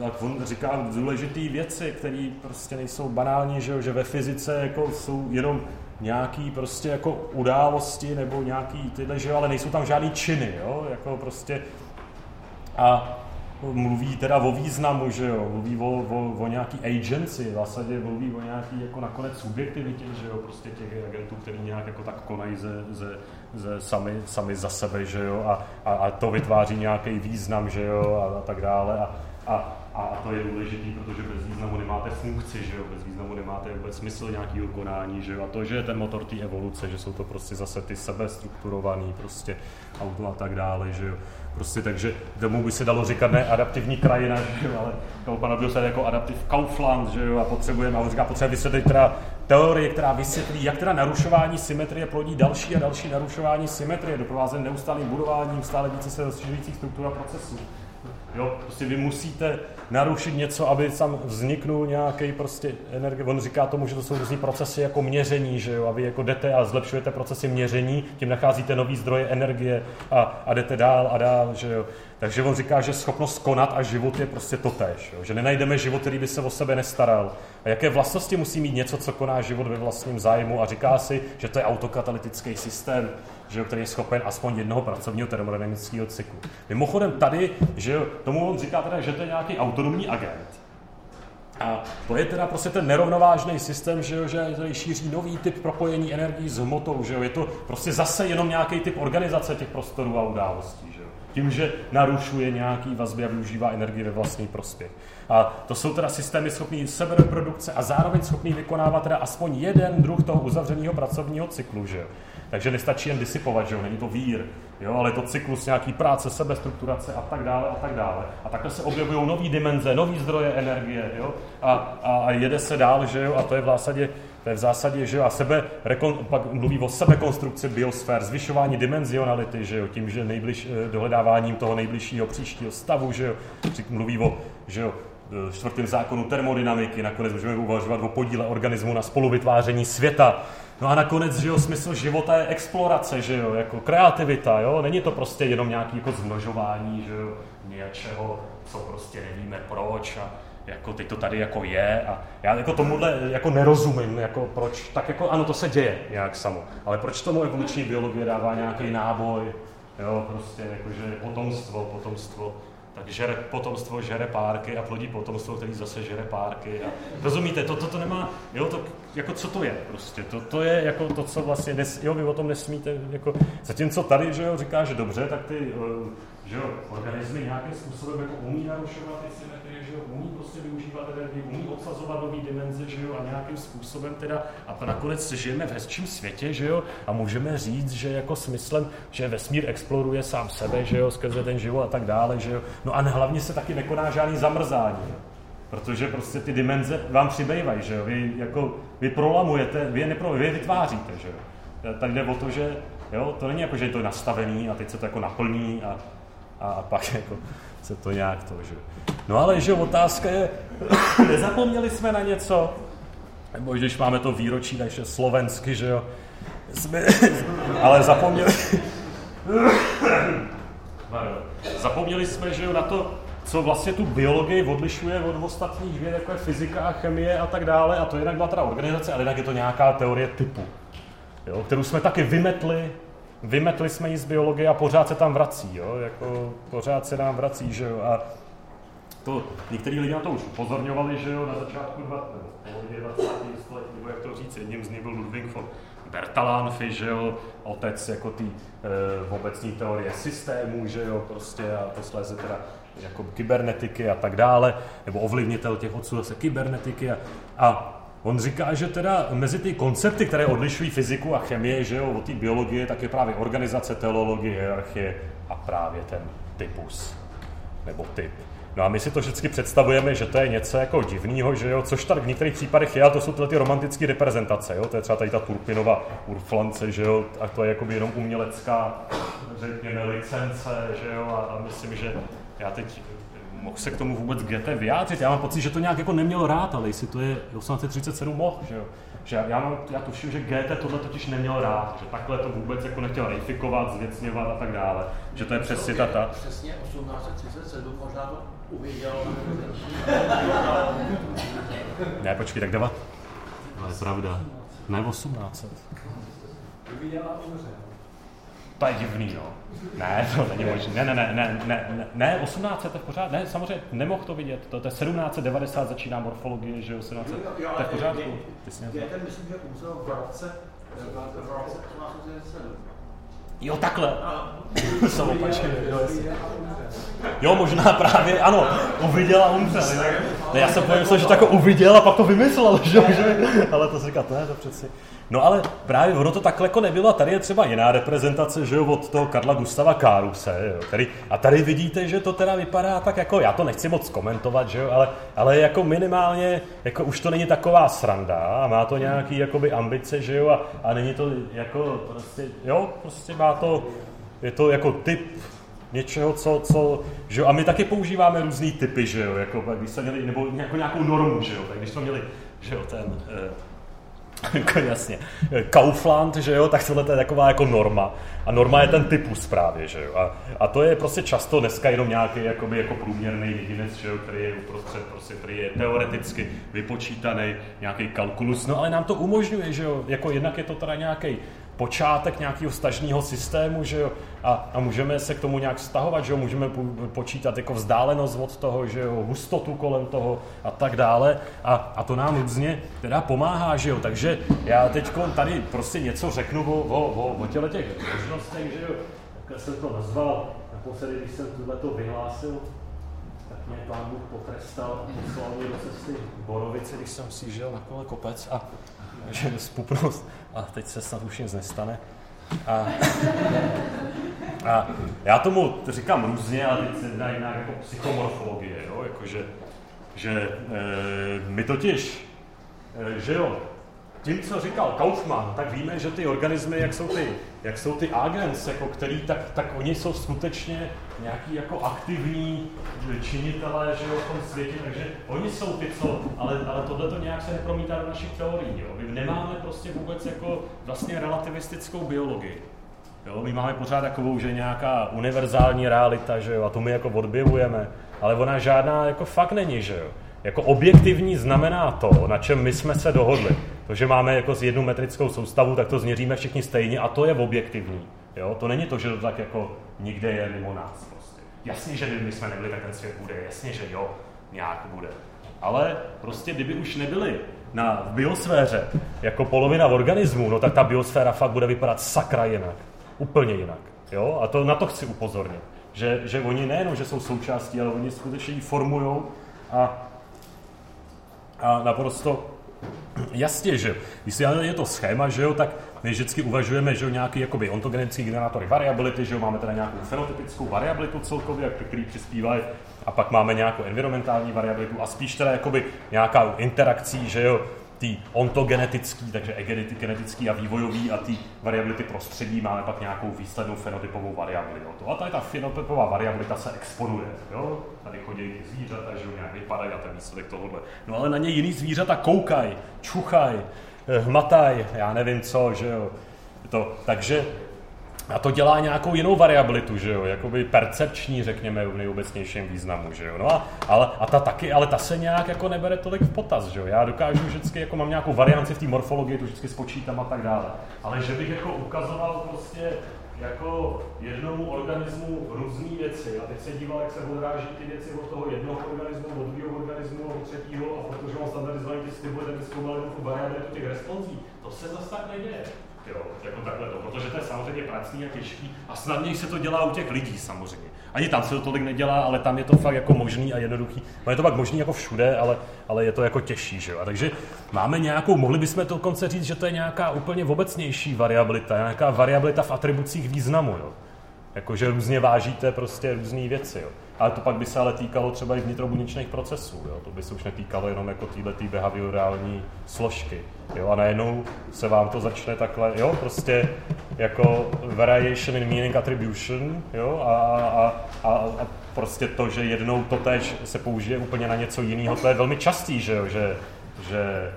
tak on říká důležité věci, které prostě nejsou banální, že, že ve fyzice jako jsou jenom nějaký prostě jako události nebo nějaký tyhle, že ale nejsou tam žádný činy, jo, jako prostě a mluví teda o významu, že jo, mluví o, o, o nějaký agency, vlastně mluví o nějaký jako nakonec subjektivitě, že jo, prostě těch agentů, který nějak jako tak konají ze, ze, ze sami, sami za sebe, že jo, a, a, a to vytváří nějaký význam, že jo, a, a tak dále. A, a, a to je důležité, protože bez významu nemáte funkci, že jo? bez významu nemáte vůbec smysl nějakého konání, že jo? a to, že je ten motor té evoluce, že jsou to prostě zase ty sebestrukturovaný prostě auto a tak dále, že jo. Prostě takže tomu by se dalo říkat ne adaptivní krajina, že jo, ale Kaupana byl se jako adaptiv Kaufland, že jo, a potřebujeme, a on říká, potřebujeme vysvětlit teda teorie, která vysvětlí, jak teda narušování symetrie plodí další a další narušování symetrie, doprovázen neustálým budováním stále více se rozšiřujících struktur a procesů. Jo, prostě vy musíte narušit něco, aby tam vzniknul nějaký prostě energie. On říká tomu, že to jsou různý procesy jako měření, že jo, a vy jako jdete a zlepšujete procesy měření, tím nacházíte nový zdroje energie a, a jdete dál a dál, že jo. Takže on říká, že schopnost konat a život je prostě totéž, jo? že nenajdeme život, který by se o sebe nestaral. A jaké vlastnosti musí mít něco, co koná život ve vlastním zájmu a říká si, že to je autokatalytický systém, že který je schopen aspoň jednoho pracovního termodynamického cyklu. Mimochodem tady, že tomu on říká teda, že to je nějaký autonomní agent. A to je teda prostě ten nerovnovážný systém, že, jo, že tady šíří nový typ propojení energií s hmotou, že jo, je to prostě zase jenom nějaký typ organizace těch prostorů a událostí, že jo. Tím, že narušuje nějaký vazby a využívá energii ve vlastní prospěch. A to jsou teda systémy schopné sebereprodukce a zároveň schopný vykonávat teda aspoň jeden druh toho uzavřeného pracovního cyklu, že. Takže nestačí jen disipovat, že jo, není to vír, jo, ale je to cyklus nějaký práce, sebestrukturace a tak dále a tak dále. A takhle se objevují nové dimenze, nové zdroje energie, jo, a, a, a, jede se dál, že jo, a to je v zásadě To je v zásadě, že a sebe, rekon, pak mluví o sebekonstrukci biosfér, zvyšování dimenzionality, že jo, tím, že nejbliž, eh, dohledáváním toho nejbližšího příštího stavu, že jo, mluví o, že jo, eh, čtvrtém zákonu termodynamiky, nakonec můžeme uvažovat o podíle organismu na spoluvytváření světa. No a nakonec, že jo, smysl života je explorace, že jo, jako kreativita, jo, není to prostě jenom nějaký jako zmnožování, že jo, něčeho, co prostě nevíme proč a jako teď to tady jako je a já jako tomuhle jako nerozumím, jako proč, tak jako ano, to se děje nějak samo, ale proč tomu evoluční biologie dává nějaký náboj, jo, prostě jakože potomstvo, potomstvo, tak žere potomstvo, žere párky a plodí potomstvo, který zase žere párky. A rozumíte, to, to, to nemá, jo, to, jako co to je prostě, to, to je jako to, co vlastně, nes, jo, vy o tom nesmíte, jako, zatímco tady, že jo, říká, že dobře, tak ty, uh, že jo, organismy nějakým způsobem jako umí narušovat ty symetrie, že jo, umí prostě využívat energii, umí obsazovat nový dimenze, že jo, a nějakým způsobem teda, a nakonec žijeme v hezčím světě, že jo, a můžeme říct, že jako smyslem, že vesmír exploruje sám sebe, že jo, skrze ten život a tak dále, že jo, no a hlavně se taky nekoná žádný zamrzání, protože prostě ty dimenze vám přibývají, že jo, vy jako, vy prolamujete, vy je, nepro, vy je vytváříte, že jo. Tady jde o to, že jo, to není jako, že je to nastavený a teď se to jako naplní a a, a pak jako se to nějak to, že No ale, že otázka je, nezapomněli jsme na něco? Nebo když máme to výročí naše slovensky, že jo? Jsme, ale zapomněli... zapomněli jsme, že jo, na to, co vlastně tu biologii odlišuje od ostatních věd, jako je fyzika a chemie a tak dále. A to jednak byla teda organizace, ale jednak je to nějaká teorie typu, jo, kterou jsme taky vymetli vymetli jsme ji z biologie a pořád se tam vrací, jo? Jako, pořád se nám vrací, že jo, a to, některý lidi na to už upozorňovali, že jo, na začátku 20. 20. století, nebo jak to říct, jedním z nich byl Ludwig von Bertalanffy, že jo, otec jako ty e, obecní teorie systémů, že jo, prostě a posléze teda jako kybernetiky a tak dále, nebo ovlivnitel těch otců zase kybernetiky a, a On říká, že teda mezi ty koncepty, které odlišují fyziku a chemii, že jo, od té biologie, tak je právě organizace, teleologie, hierarchie a právě ten typus, nebo typ. No a my si to vždycky představujeme, že to je něco jako divného, že jo, což tady v některých případech je, a to jsou tyhle ty romantické reprezentace, jo, to je třeba tady ta Turpinova urflance, že jo, a to je jako jenom umělecká, řekněme, licence, že jo, a, a myslím, že já teď mohl se k tomu vůbec GT vyjádřit. Já mám pocit, že to nějak jako neměl rád, ale jestli to je 1837 mohl, že jo. Že já, mám, já tuším, že GT tohle totiž neměl rád, že takhle to vůbec jako nechtěl reifikovat, zvěcňovat a tak dále. Že to je přesně ta ta. Přesně 1837, možná to uviděl. ne, počkej, tak deva. To je pravda. Ne 1800. Uviděl a umřel. To je divný, no. Ne, to není možné. Ne, ne, ne, ne, ne, ne, ne 18 to je pořád, ne, samozřejmě nemohl to vidět. To, to je 1790 začíná morfologie, že jo, 17, to je pořádku. Ty jsi ten myslím, že umřel v roce, v roce 1877. Jo, takhle. Opačně. Jo, možná právě, ano, uviděl a umřel. Ne, já jsem pomyslel, že to jako uviděl a pak to vymyslel, že? ale to si říká, to je to přeci. No ale právě ono to takhle jako nebylo. Tady je třeba jiná reprezentace, že jo, od toho Karla Gustava Káruse, jo, který, a tady vidíte, že to teda vypadá tak jako, já to nechci moc komentovat, že jo, ale, ale jako minimálně, jako už to není taková sranda a má to nějaký jakoby ambice, že jo, a, a není to jako prostě, jo, prostě má to, je to jako typ něčeho, co, co, že jo, a my taky používáme různý typy, že jo, jako když jsme měli, nebo nějakou, normu, že jo, tak když jsme měli, že jo, ten, eh, jasně. Kaufland, že jo, tak tohle je taková jako norma. A norma je ten typus právě, že jo. A, a to je prostě často dneska jenom nějaký jakoby, jako průměrný jedinec, že jo, který je uprostřed, prostě, který je teoreticky vypočítaný, nějaký kalkulus. No ale nám to umožňuje, že jo, jako jednak je to teda nějaký počátek nějakého stažního systému, že jo, a, a můžeme se k tomu nějak vztahovat, že jo, můžeme počítat jako vzdálenost od toho, že jo, hustotu kolem toho a tak dále. A, a to nám různě teda pomáhá, že jo, takže já teď tady prostě něco řeknu o, o, o, o těle těch možnostech, že jo, jak jsem to nazval, naposledy, když jsem to vyhlásil, tak mě pán Bůh potrestal a poslal mě do cesty Borovice, když jsem si žil na kole kopec a že spupnost a teď se snad už nic nestane. A, a já tomu říkám různě, ale teď se dá jinak jako psychomorfologie, jo? Jako, že, že e, my totiž, e, že jo, tím, co říkal Kaufmann, tak víme, že ty organismy, jak jsou ty, jak jsou ty agens, jako který, tak, tak oni jsou skutečně nějaký jako aktivní činitelé že jo, v tom světě, takže oni jsou ty, co, ale, ale tohle to nějak se nepromítá do našich teorií. Jo. My nemáme prostě vůbec jako vlastně relativistickou biologii. Jo, my máme pořád takovou, že nějaká univerzální realita, že jo, a to my jako odběvujeme, ale ona žádná jako fakt není, že jo. Jako objektivní znamená to, na čem my jsme se dohodli. To, že máme jako z jednu metrickou soustavu, tak to změříme všichni stejně a to je objektivní. Jo? To není to, že to tak jako nikde je mimo nás. Prostě. Jasně, že kdyby jsme nebyli, tak ten svět bude. Jasně, že jo, nějak bude. Ale prostě kdyby už nebyli na v biosféře jako polovina organismů, no tak ta biosféra fakt bude vypadat sakra jinak. Úplně jinak. Jo? A to na to chci upozornit. Že, že oni nejenom, že jsou součástí, ale oni skutečně ji formují a, a naprosto Jasně, že když je to schéma, že jo, tak my vždycky uvažujeme, že jo, nějaký jakoby ontogenetický generátory variability, že jo, máme teda nějakou fenotypickou variabilitu celkově, který přispívají, a pak máme nějakou environmentální variabilitu a spíš teda jakoby nějaká interakcí, že jo, ty ontogenetický, takže genetický a vývojový a ty variability prostředí máme pak nějakou výslednou fenotypovou variabilitu. A tady ta fenotypová variabilita se exponuje. Jo? Tady chodí ty zvířata, že nějak vypadají a ten výsledek tohohle. No ale na ně jiný zvířata koukají, čuchají, eh, hmatají, já nevím co, že jo. To, takže a to dělá nějakou jinou variabilitu, že jo, jakoby percepční, řekněme, v nejobecnějším významu, že jo. No a, ale, a ta taky, ale ta se nějak jako nebere tolik v potaz, že jo. Já dokážu vždycky, jako mám nějakou varianci v té morfologii, to vždycky spočítám a tak dále. Ale že bych jako ukazoval prostě jako jednomu organismu různé věci. A teď se díval, jak se odráží ty věci od toho jednoho organismu, od druhého organismu, od třetího, a protože mám standardizovaný ty styly, tak zkoumal variabilitu těch responsí. To se zase tak neděje. Jo, jako takhle to, protože to je samozřejmě pracný a těžký a snadněji se to dělá u těch lidí samozřejmě. Ani tam se to tolik nedělá, ale tam je to fakt jako možný a jednoduchý. No je to pak možný jako všude, ale, ale je to jako těžší, že jo. A takže máme nějakou, mohli bychom to dokonce říct, že to je nějaká úplně obecnější variabilita, nějaká variabilita v atribucích významu, jo. Jakože různě vážíte prostě různé věci, jo. Ale to pak by se ale týkalo třeba i vnitrobuněčných procesů, jo. To by se už netýkalo jenom jako této behaviorální složky. Jo, a najednou se vám to začne takhle, jo, prostě jako variation in meaning attribution, jo, a, a, a, a prostě to, že jednou to tež se použije úplně na něco jiného, to je velmi častý, že jo, že, že,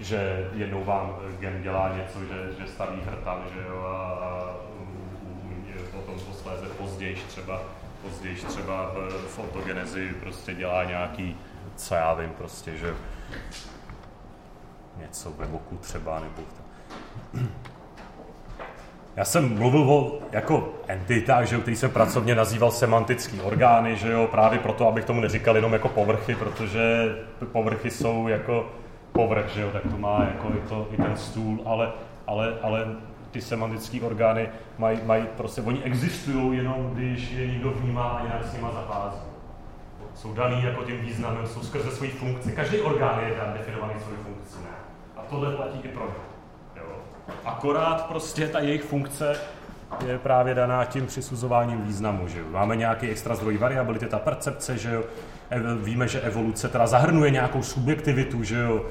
že jednou vám gen dělá něco, že, že staví hrtan, že jo, a, a potom posléze později třeba, později třeba v autogenezi prostě dělá nějaký, co já vím, prostě, že něco ve boku třeba, nebo. Já jsem mluvil o jako entitách, že který jsem pracovně nazýval semantický orgány, že jo, právě proto, abych tomu neříkal jenom jako povrchy, protože povrchy jsou jako povrch, že jo, tak to má jako i, to, i ten stůl, ale, ale, ale ty semantické orgány mají, mají prostě, oni existují jenom, když je někdo vnímá a jinak s nima zachází. Jsou daný jako tím významem, jsou skrze svoji funkci. Každý orgán je tam definovaný funkci. Ne? tohle platí i pro ně. Akorát prostě ta jejich funkce je právě daná tím přisuzováním významu. Že jo. Máme nějaký extra zdroj variability, ta percepce, že jo. Víme, že evoluce teda zahrnuje nějakou subjektivitu, že jo,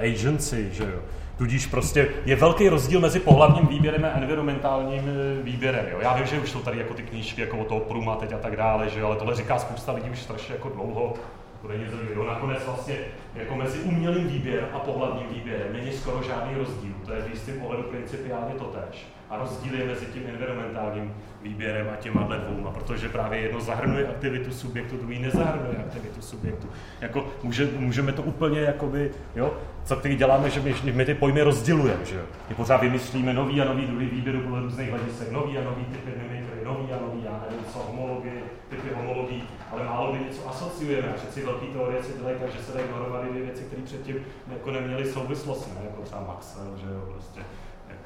e, agency, že jo. Tudíž prostě je velký rozdíl mezi pohlavním výběrem a environmentálním e, výběrem. Jo. Já vím, že už jsou tady jako ty knížky jako o toho Pruma teď a tak dále, že ale tohle říká spousta lidí už strašně jako dlouho to není Jo, nakonec vlastně jako mezi umělým výběrem a pohlavním výběrem není skoro žádný rozdíl. To je v jistém ohledu principiálně totéž. A rozdíl je mezi tím environmentálním výběrem a těma dvouma, protože právě jedno zahrnuje aktivitu subjektu, druhý nezahrnuje aktivitu subjektu. Jako může, můžeme to úplně jakoby, jo, co který děláme, že my, my ty pojmy rozdělujeme, že. My pořád vymyslíme nový a nový druhý výběr podle různých hledisek, nový a nový typy mimikry, nový a nový, já nevím co, homologie, typy homologií, ale málo kdy něco asociujeme. Přeci velké teorie se dělají tak, že se dají ignorovat dvě věci, které předtím jako neměly souvislost, ne? jako třeba Maxwell, že jo, prostě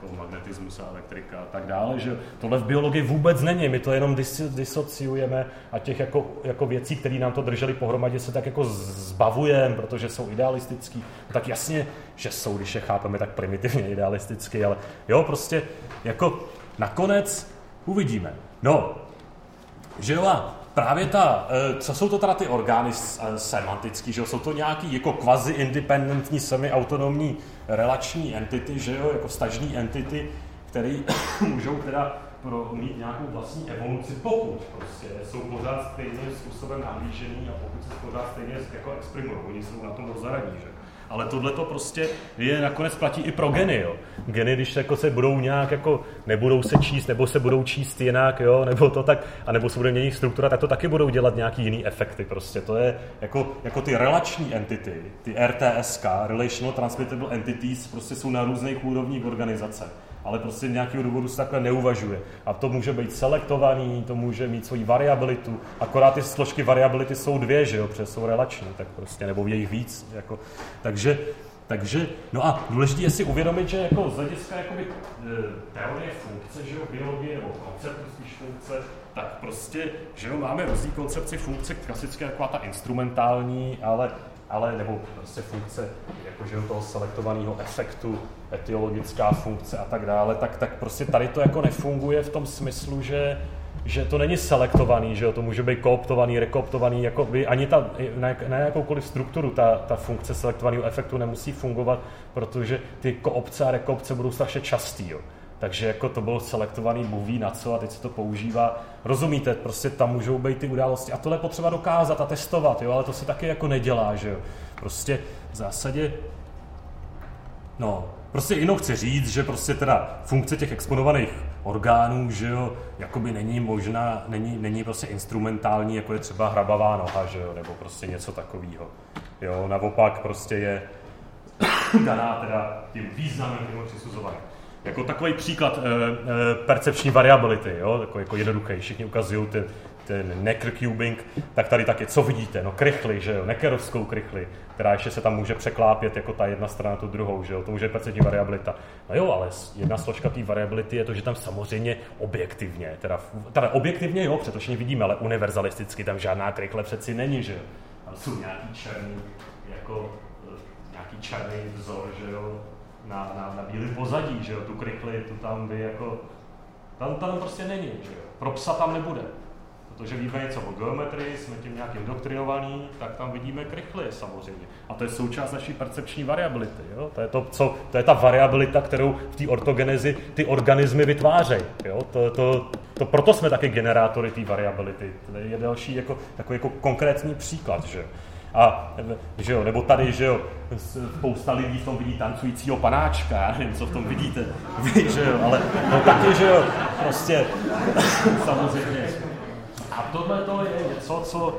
jako magnetismus a elektrika a tak dále, že tohle v biologii vůbec není, my to jenom dis- disociujeme a těch jako, jako věcí, které nám to drželi pohromadě, se tak jako zbavujeme, protože jsou idealistický. No tak jasně, že jsou, když je chápeme tak primitivně idealisticky, ale jo, prostě jako nakonec uvidíme. No, že jo, právě ta, eh, co jsou to teda ty orgány eh, semantický, že jo? Jsou to nějaký jako kvazi-independentní, semi-autonomní relační entity, že jo? Jako stažní entity, které můžou teda pro mít nějakou vlastní evoluci, pokud prostě jsou pořád stejným způsobem nahlížený a pokud se pořád stejně jako exprimují. Oni jsou na tom rozhraní, že? Ale tohle to prostě je nakonec platí i pro geny. Jo. Geny, když jako se budou nějak jako nebudou se číst, nebo se budou číst jinak, jo, nebo to tak, a nebo se bude měnit struktura, tak to taky budou dělat nějaký jiný efekty. Prostě to je jako, jako ty relační entity, ty RTSK, Relational Transmittable Entities, prostě jsou na různých úrovních organizace ale prostě nějakého důvodu se takhle neuvažuje. A to může být selektovaný, to může mít svoji variabilitu, akorát ty složky variability jsou dvě, že jo, protože jsou relační, tak prostě, nebo je jich víc. Jako. Takže, takže, no a důležité je si uvědomit, že jako z hlediska jakoby, e, teorie funkce, že jo, biologie nebo koncept spíš funkce, tak prostě, že jo, máme různý koncepci funkce, klasické jako ta instrumentální, ale ale nebo prostě funkce jakože toho selektovaného efektu, etiologická funkce a tak dále, tak, tak prostě tady to jako nefunguje v tom smyslu, že, že to není selektovaný, že jo, to může být kooptovaný, rekooptovaný, jako by ani ta, na, na jakoukoliv strukturu ta, ta funkce selektovaného efektu nemusí fungovat, protože ty koopce a rekoopce budou strašně častý, jo. Takže jako to bylo selektovaný, Bůh ví na co a teď se to používá. Rozumíte, prostě tam můžou být ty události. A tohle potřeba dokázat a testovat, jo, ale to se taky jako nedělá, že jo. Prostě v zásadě, no, prostě jinou chci říct, že prostě teda funkce těch exponovaných orgánů, že jo, jakoby není možná, není, není prostě instrumentální, jako je třeba hrabavá noha, že jo, nebo prostě něco takového. Jo, naopak prostě je daná teda tím významem tím přisuzovaným. Jako takový příklad e, e, percepční variability, jo? Jako, jako jednoduchý, všichni ukazují ten, ten necker cubing, tak tady taky, co vidíte? No krychly, že jo, nekerovskou krychly, která ještě se tam může překlápět jako ta jedna strana tu druhou, že jo, to může percepční variabilita. No jo, ale jedna složka té variability je to, že tam samozřejmě objektivně, teda, teda objektivně jo, protože vidíme, ale univerzalisticky tam žádná krychle přeci není, že jo. Tam jsou nějaký černý, jako nějaký černý vzor, že jo, na, na, na bílém pozadí, že jo, tu krikli, tu tam vy jako, tam, tam prostě není, že jo. Pro psa tam nebude. Protože víme něco o geometrii, jsme tím nějak indoktrinovaný, tak tam vidíme krychly samozřejmě. A to je součást naší percepční variability. Jo? To, je to, co, to je ta variabilita, kterou v té ortogenezi ty organismy vytvářejí. Jo? To, to, to, proto jsme taky generátory té variability. To je další jako, takový jako konkrétní příklad. Že? A, že jo, nebo tady, že jo, spousta lidí v tom vidí tancujícího panáčka, já nevím, co v tom vidíte, vy, že jo, ale no taky, že jo, prostě samozřejmě. A tohle to je něco, co,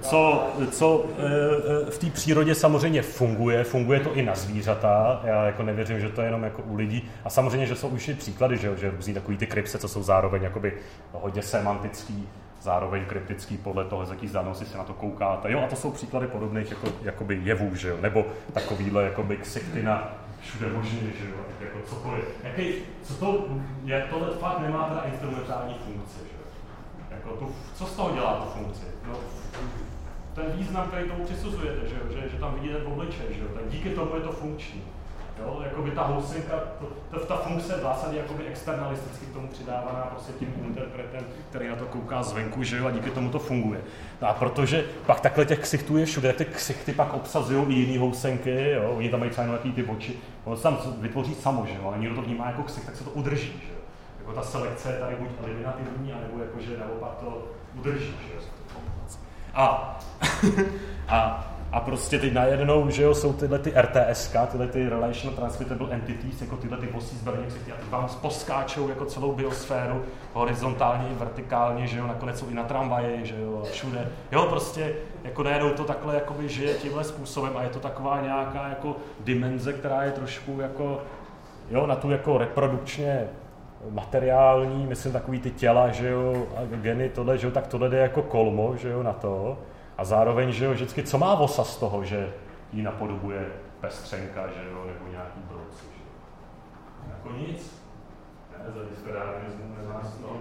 co, co e, e, v té přírodě samozřejmě funguje, funguje to i na zvířata, já jako nevěřím, že to je jenom jako u lidí a samozřejmě, že jsou už i příklady, že, že různý takový ty krypse, co jsou zároveň jakoby hodně semantický, zároveň kritický podle toho, z jaký zdanosti se na to koukáte. Jo, a to jsou příklady podobných jako, jakoby jevů, že jo? nebo takovýhle jakoby ksichty na všude možně, že jo, jako cokoliv. Jaký, co to, jak tohle fakt nemá teda instrumentální funkci, že jo? Jako tu, co z toho dělá tu funkci? No, ten význam, který tomu přisuzujete, že, jo? že, že tam vidíte obličej, že jo? tak díky tomu je to funkční. Jo, jakoby ta housenka, to, ta funkce v zásadě jakoby externalisticky k tomu přidávaná prostě tím interpretem, který na to kouká zvenku, že jo, a díky tomu to funguje. No a protože pak takhle těch ksichtů je všude, ty ksichty pak obsazují i jiné housenky, jo, oni tam mají třeba nějaký ty oči, on se tam vytvoří samo, že jo, ale někdo to vnímá jako ksicht, tak se to udrží, že jo. Jako ta selekce je tady buď eliminativní, anebo jakože naopak to udrží, že jo. A, a a prostě teď najednou, že jo, jsou tyhle ty RTSK, tyhle ty Relational Transmittable Entities, jako tyhle ty bosí zbrně, a ty vám poskáčou jako celou biosféru, horizontálně i vertikálně, že jo, nakonec jsou i na tramvaji, že jo, všude. Jo, prostě jako najednou to takhle jakoby žije tímhle způsobem a je to taková nějaká jako dimenze, která je trošku jako, jo, na tu jako reprodukčně materiální, myslím takový ty těla, že jo, a geny, tohle, že jo, tak tohle jde jako kolmo, že jo, na to. A zároveň, že jo, vždycky, co má vosa z toho, že ji napodobuje pestřenka, že jo, nebo nějaký brouci, že. Jako nic. Ne, z hlediska darwinismu nemá z toho,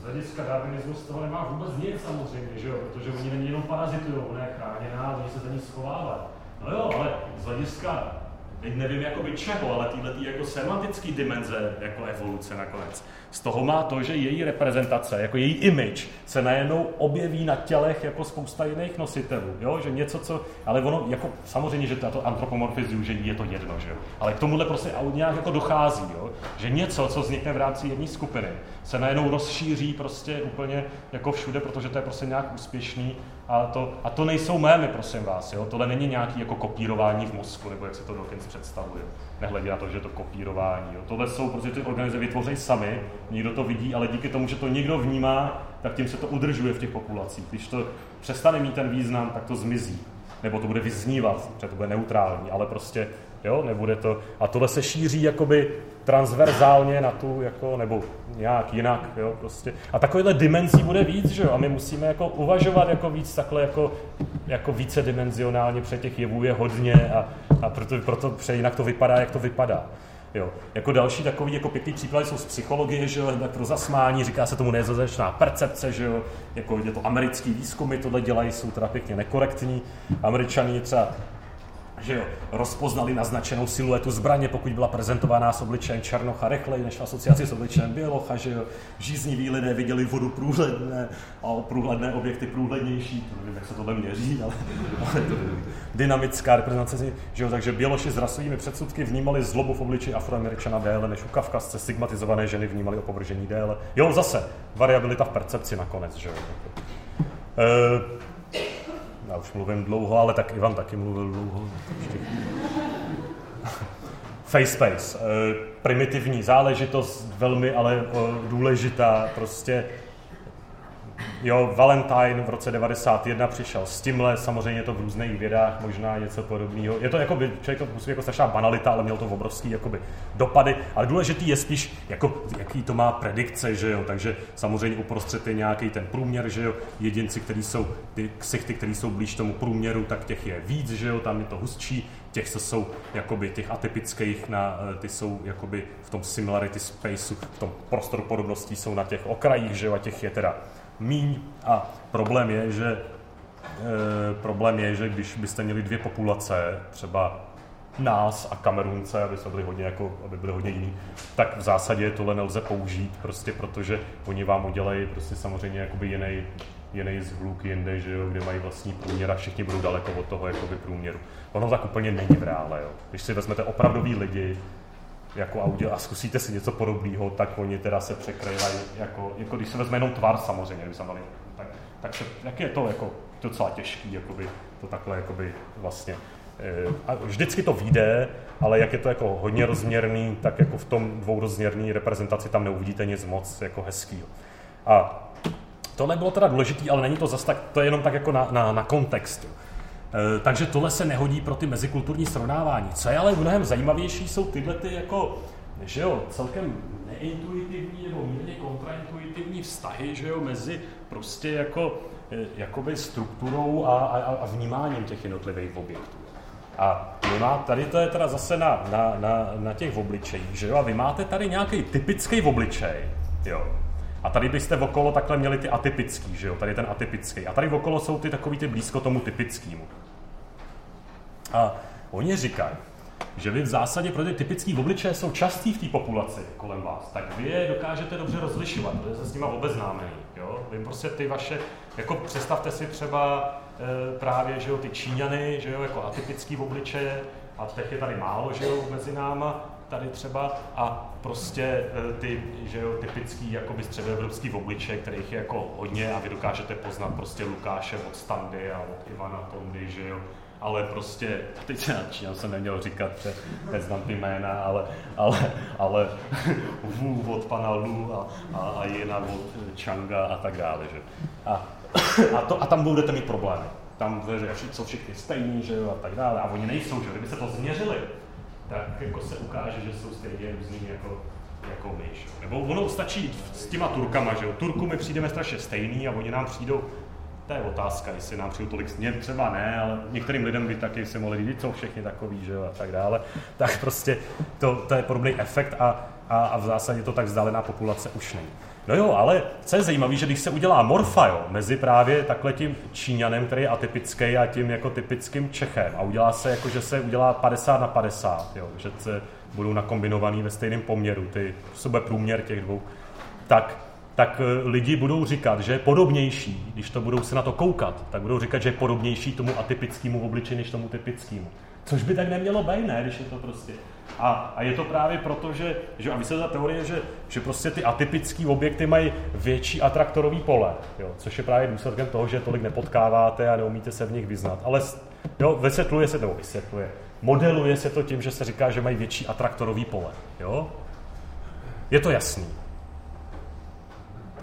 z hlediska darwinismu z toho nemá vůbec nic samozřejmě, že jo, protože oni není jenom parazitují, ona je chráněná, oni se za ní schovávají. No jo, ale z hlediska teď nevím jakoby čeho, ale tyhle jako semantický dimenze jako evoluce nakonec. Z toho má to, že její reprezentace, jako její image se najednou objeví na tělech jako spousta jiných nositelů, jo? že něco, co, ale ono, jako samozřejmě, že to antropomorfizuju, že je to jedno, že jo? ale k tomuhle prostě nějak jako dochází, jo? že něco, co vznikne v rámci jedné skupiny, se najednou rozšíří prostě úplně jako všude, protože to je prostě nějak úspěšný a to, a to nejsou mémy, prosím vás. Jo? Tohle není nějaký jako kopírování v mozku, nebo jak se to Dawkins představuje. Nehledě na to, že je to kopírování. Jo? Tohle jsou prostě ty organizace vytvoří sami, nikdo to vidí, ale díky tomu, že to někdo vnímá, tak tím se to udržuje v těch populacích. Když to přestane mít ten význam, tak to zmizí. Nebo to bude vyznívat, protože to bude neutrální, ale prostě jo, nebude to. A tohle se šíří jakoby transverzálně na tu, jako, nebo nějak jinak, jo, prostě. A takovýhle dimenzí bude víc, že jo, a my musíme jako uvažovat jako víc takhle jako, jako více dimenzionálně, protože těch jevů je hodně a, a proto, proto jinak to vypadá, jak to vypadá. Jo. Jako další takový jako pěkný příklad jsou z psychologie, že jo, tak pro zasmání, říká se tomu nezazačná percepce, že jo, jako je to americký výzkumy, tohle dělají, jsou teda pěkně nekorektní. Američani třeba že jo, rozpoznali naznačenou siluetu zbraně, pokud byla prezentovaná s obličejem Černocha rychleji než v asociaci s obličejem Bělocha, že jo, žízniví lidé viděli vodu průhledné a průhledné objekty průhlednější, to nevím, jak se tohle měří, ale, ale to dynamická reprezentace, že jo, takže Běloši s rasovými předsudky vnímali zlobu v obličeji afroameričana déle než u Kavkazce, stigmatizované ženy vnímali opovržení déle. Jo, zase, variabilita v percepci nakonec, že jo. E, já už mluvím dlouho, ale tak Ivan taky mluvil dlouho. Face space. Eh, primitivní záležitost, velmi ale eh, důležitá. Prostě Jo, Valentine v roce 91 přišel s tímhle, samozřejmě to v různých vědách, možná něco podobného. Je to jako by, člověk to působí jako strašná banalita, ale mělo to obrovský jakoby, dopady. Ale důležitý je spíš, jako, jaký to má predikce, že jo. Takže samozřejmě uprostřed je nějaký ten průměr, že jo. Jedinci, kteří jsou, ty ksichty, kteří jsou blíž tomu průměru, tak těch je víc, že jo, tam je to hustší. Těch, co jsou jakoby těch atypických, na, eh, ty jsou jakoby v tom similarity spaceu, v tom prostoru podobností jsou na těch okrajích, že jo, a těch je teda míň. A problém je, že e, problém je, že když byste měli dvě populace, třeba nás a Kamerunce, aby, se byli hodně jako, aby byli hodně jiný, tak v zásadě tohle nelze použít, prostě protože oni vám udělají prostě samozřejmě jakoby jiný, jiný zhluk jinde, že jo, kde mají vlastní průměr a všichni budou daleko od toho jakoby průměru. Ono tak úplně není v reále, jo. Když si vezmete opravdový lidi, jako audio a zkusíte si něco podobného, tak oni teda se překrývají, jako, jako když se vezme jenom tvar samozřejmě, když mali, tak, tak, se, jak je to jako docela těžký, jakoby, to takhle jakoby vlastně. Eh, a vždycky to vyjde, ale jak je to jako hodně rozměrný, tak jako v tom dvourozměrné reprezentaci tam neuvidíte nic moc jako hezkýho. A tohle bylo teda důležité, ale není to zase tak, to je jenom tak jako na, na, na kontext. Eh, takže tohle se nehodí pro ty mezikulturní srovnávání. Co je ale mnohem zajímavější, jsou tyhle ty jako, že jo, celkem neintuitivní nebo mírně kontraintuitivní vztahy, že jo, mezi prostě jako eh, jakoby strukturou a, a, a vnímáním těch jednotlivých objektů. A vy má, tady to je teda zase na, na, na, na těch obličejích, že jo, a vy máte tady nějaký typický obličej, jo, a tady byste okolo takhle měli ty atypický, že jo? Tady ten atypický. A tady okolo jsou ty takový ty blízko tomu typickému. A oni říkají, že vy v zásadě pro ty typické obličeje jsou častý v té populaci kolem vás, tak vy je dokážete dobře rozlišovat, protože se s nimi obeznámený. Jo? Vy prostě ty vaše, jako představte si třeba e, právě, že jo, ty Číňany, že jo, jako atypický obličeje, a těch je tady málo, že jo, mezi náma, tady třeba a prostě e, ty, že jo, typický jakoby středoevropský obličej, kterých je jako hodně a vy dokážete poznat prostě Lukáše od Standy a od Ivana Tondy, že jo, ale prostě, teď já jsem neměl říkat, že neznám ty jména, ale, ale, ale od pana Lu a, a, a Jena od Changa a tak dále, že. A, a, to, a tam budete mít problémy. Tam že jsou všichni stejní, že jo, a tak dále. A oni nejsou, že Kdyby se to změřili, tak jako se ukáže, že jsou stejně různý jako, jako my. Že? Nebo ono stačí s těma Turkama, že jo. Turku my přijdeme strašně stejný a oni nám přijdou to je otázka, jestli nám přijde tolik sněm, třeba ne, ale některým lidem by taky si mohli říct, co všichni takový, že jo, a tak dále. Tak prostě to, to je podobný efekt a, a, a v zásadě to tak vzdálená populace už není. No jo, ale co je zajímavé, že když se udělá morfa jo, mezi právě takhle tím Číňanem, který je atypický a tím jako typickým Čechem a udělá se jako, že se udělá 50 na 50, jo, že se budou nakombinovaný ve stejném poměru, ty, bude průměr těch dvou, tak tak eh, lidi budou říkat, že je podobnější, když to budou se na to koukat, tak budou říkat, že je podobnější tomu atypickému obličeji než tomu typickému. Což by tak nemělo být, ne, když je to prostě. A, a je to právě proto, že, že a vysvětlá teorie, že, že prostě ty atypické objekty mají větší atraktorový pole, jo, což je právě důsledkem toho, že tolik nepotkáváte a neumíte se v nich vyznat. Ale jo, vysvětluje se, nebo vysvětluje, modeluje se to tím, že se říká, že mají větší atraktorový pole. Jo? Je to jasný.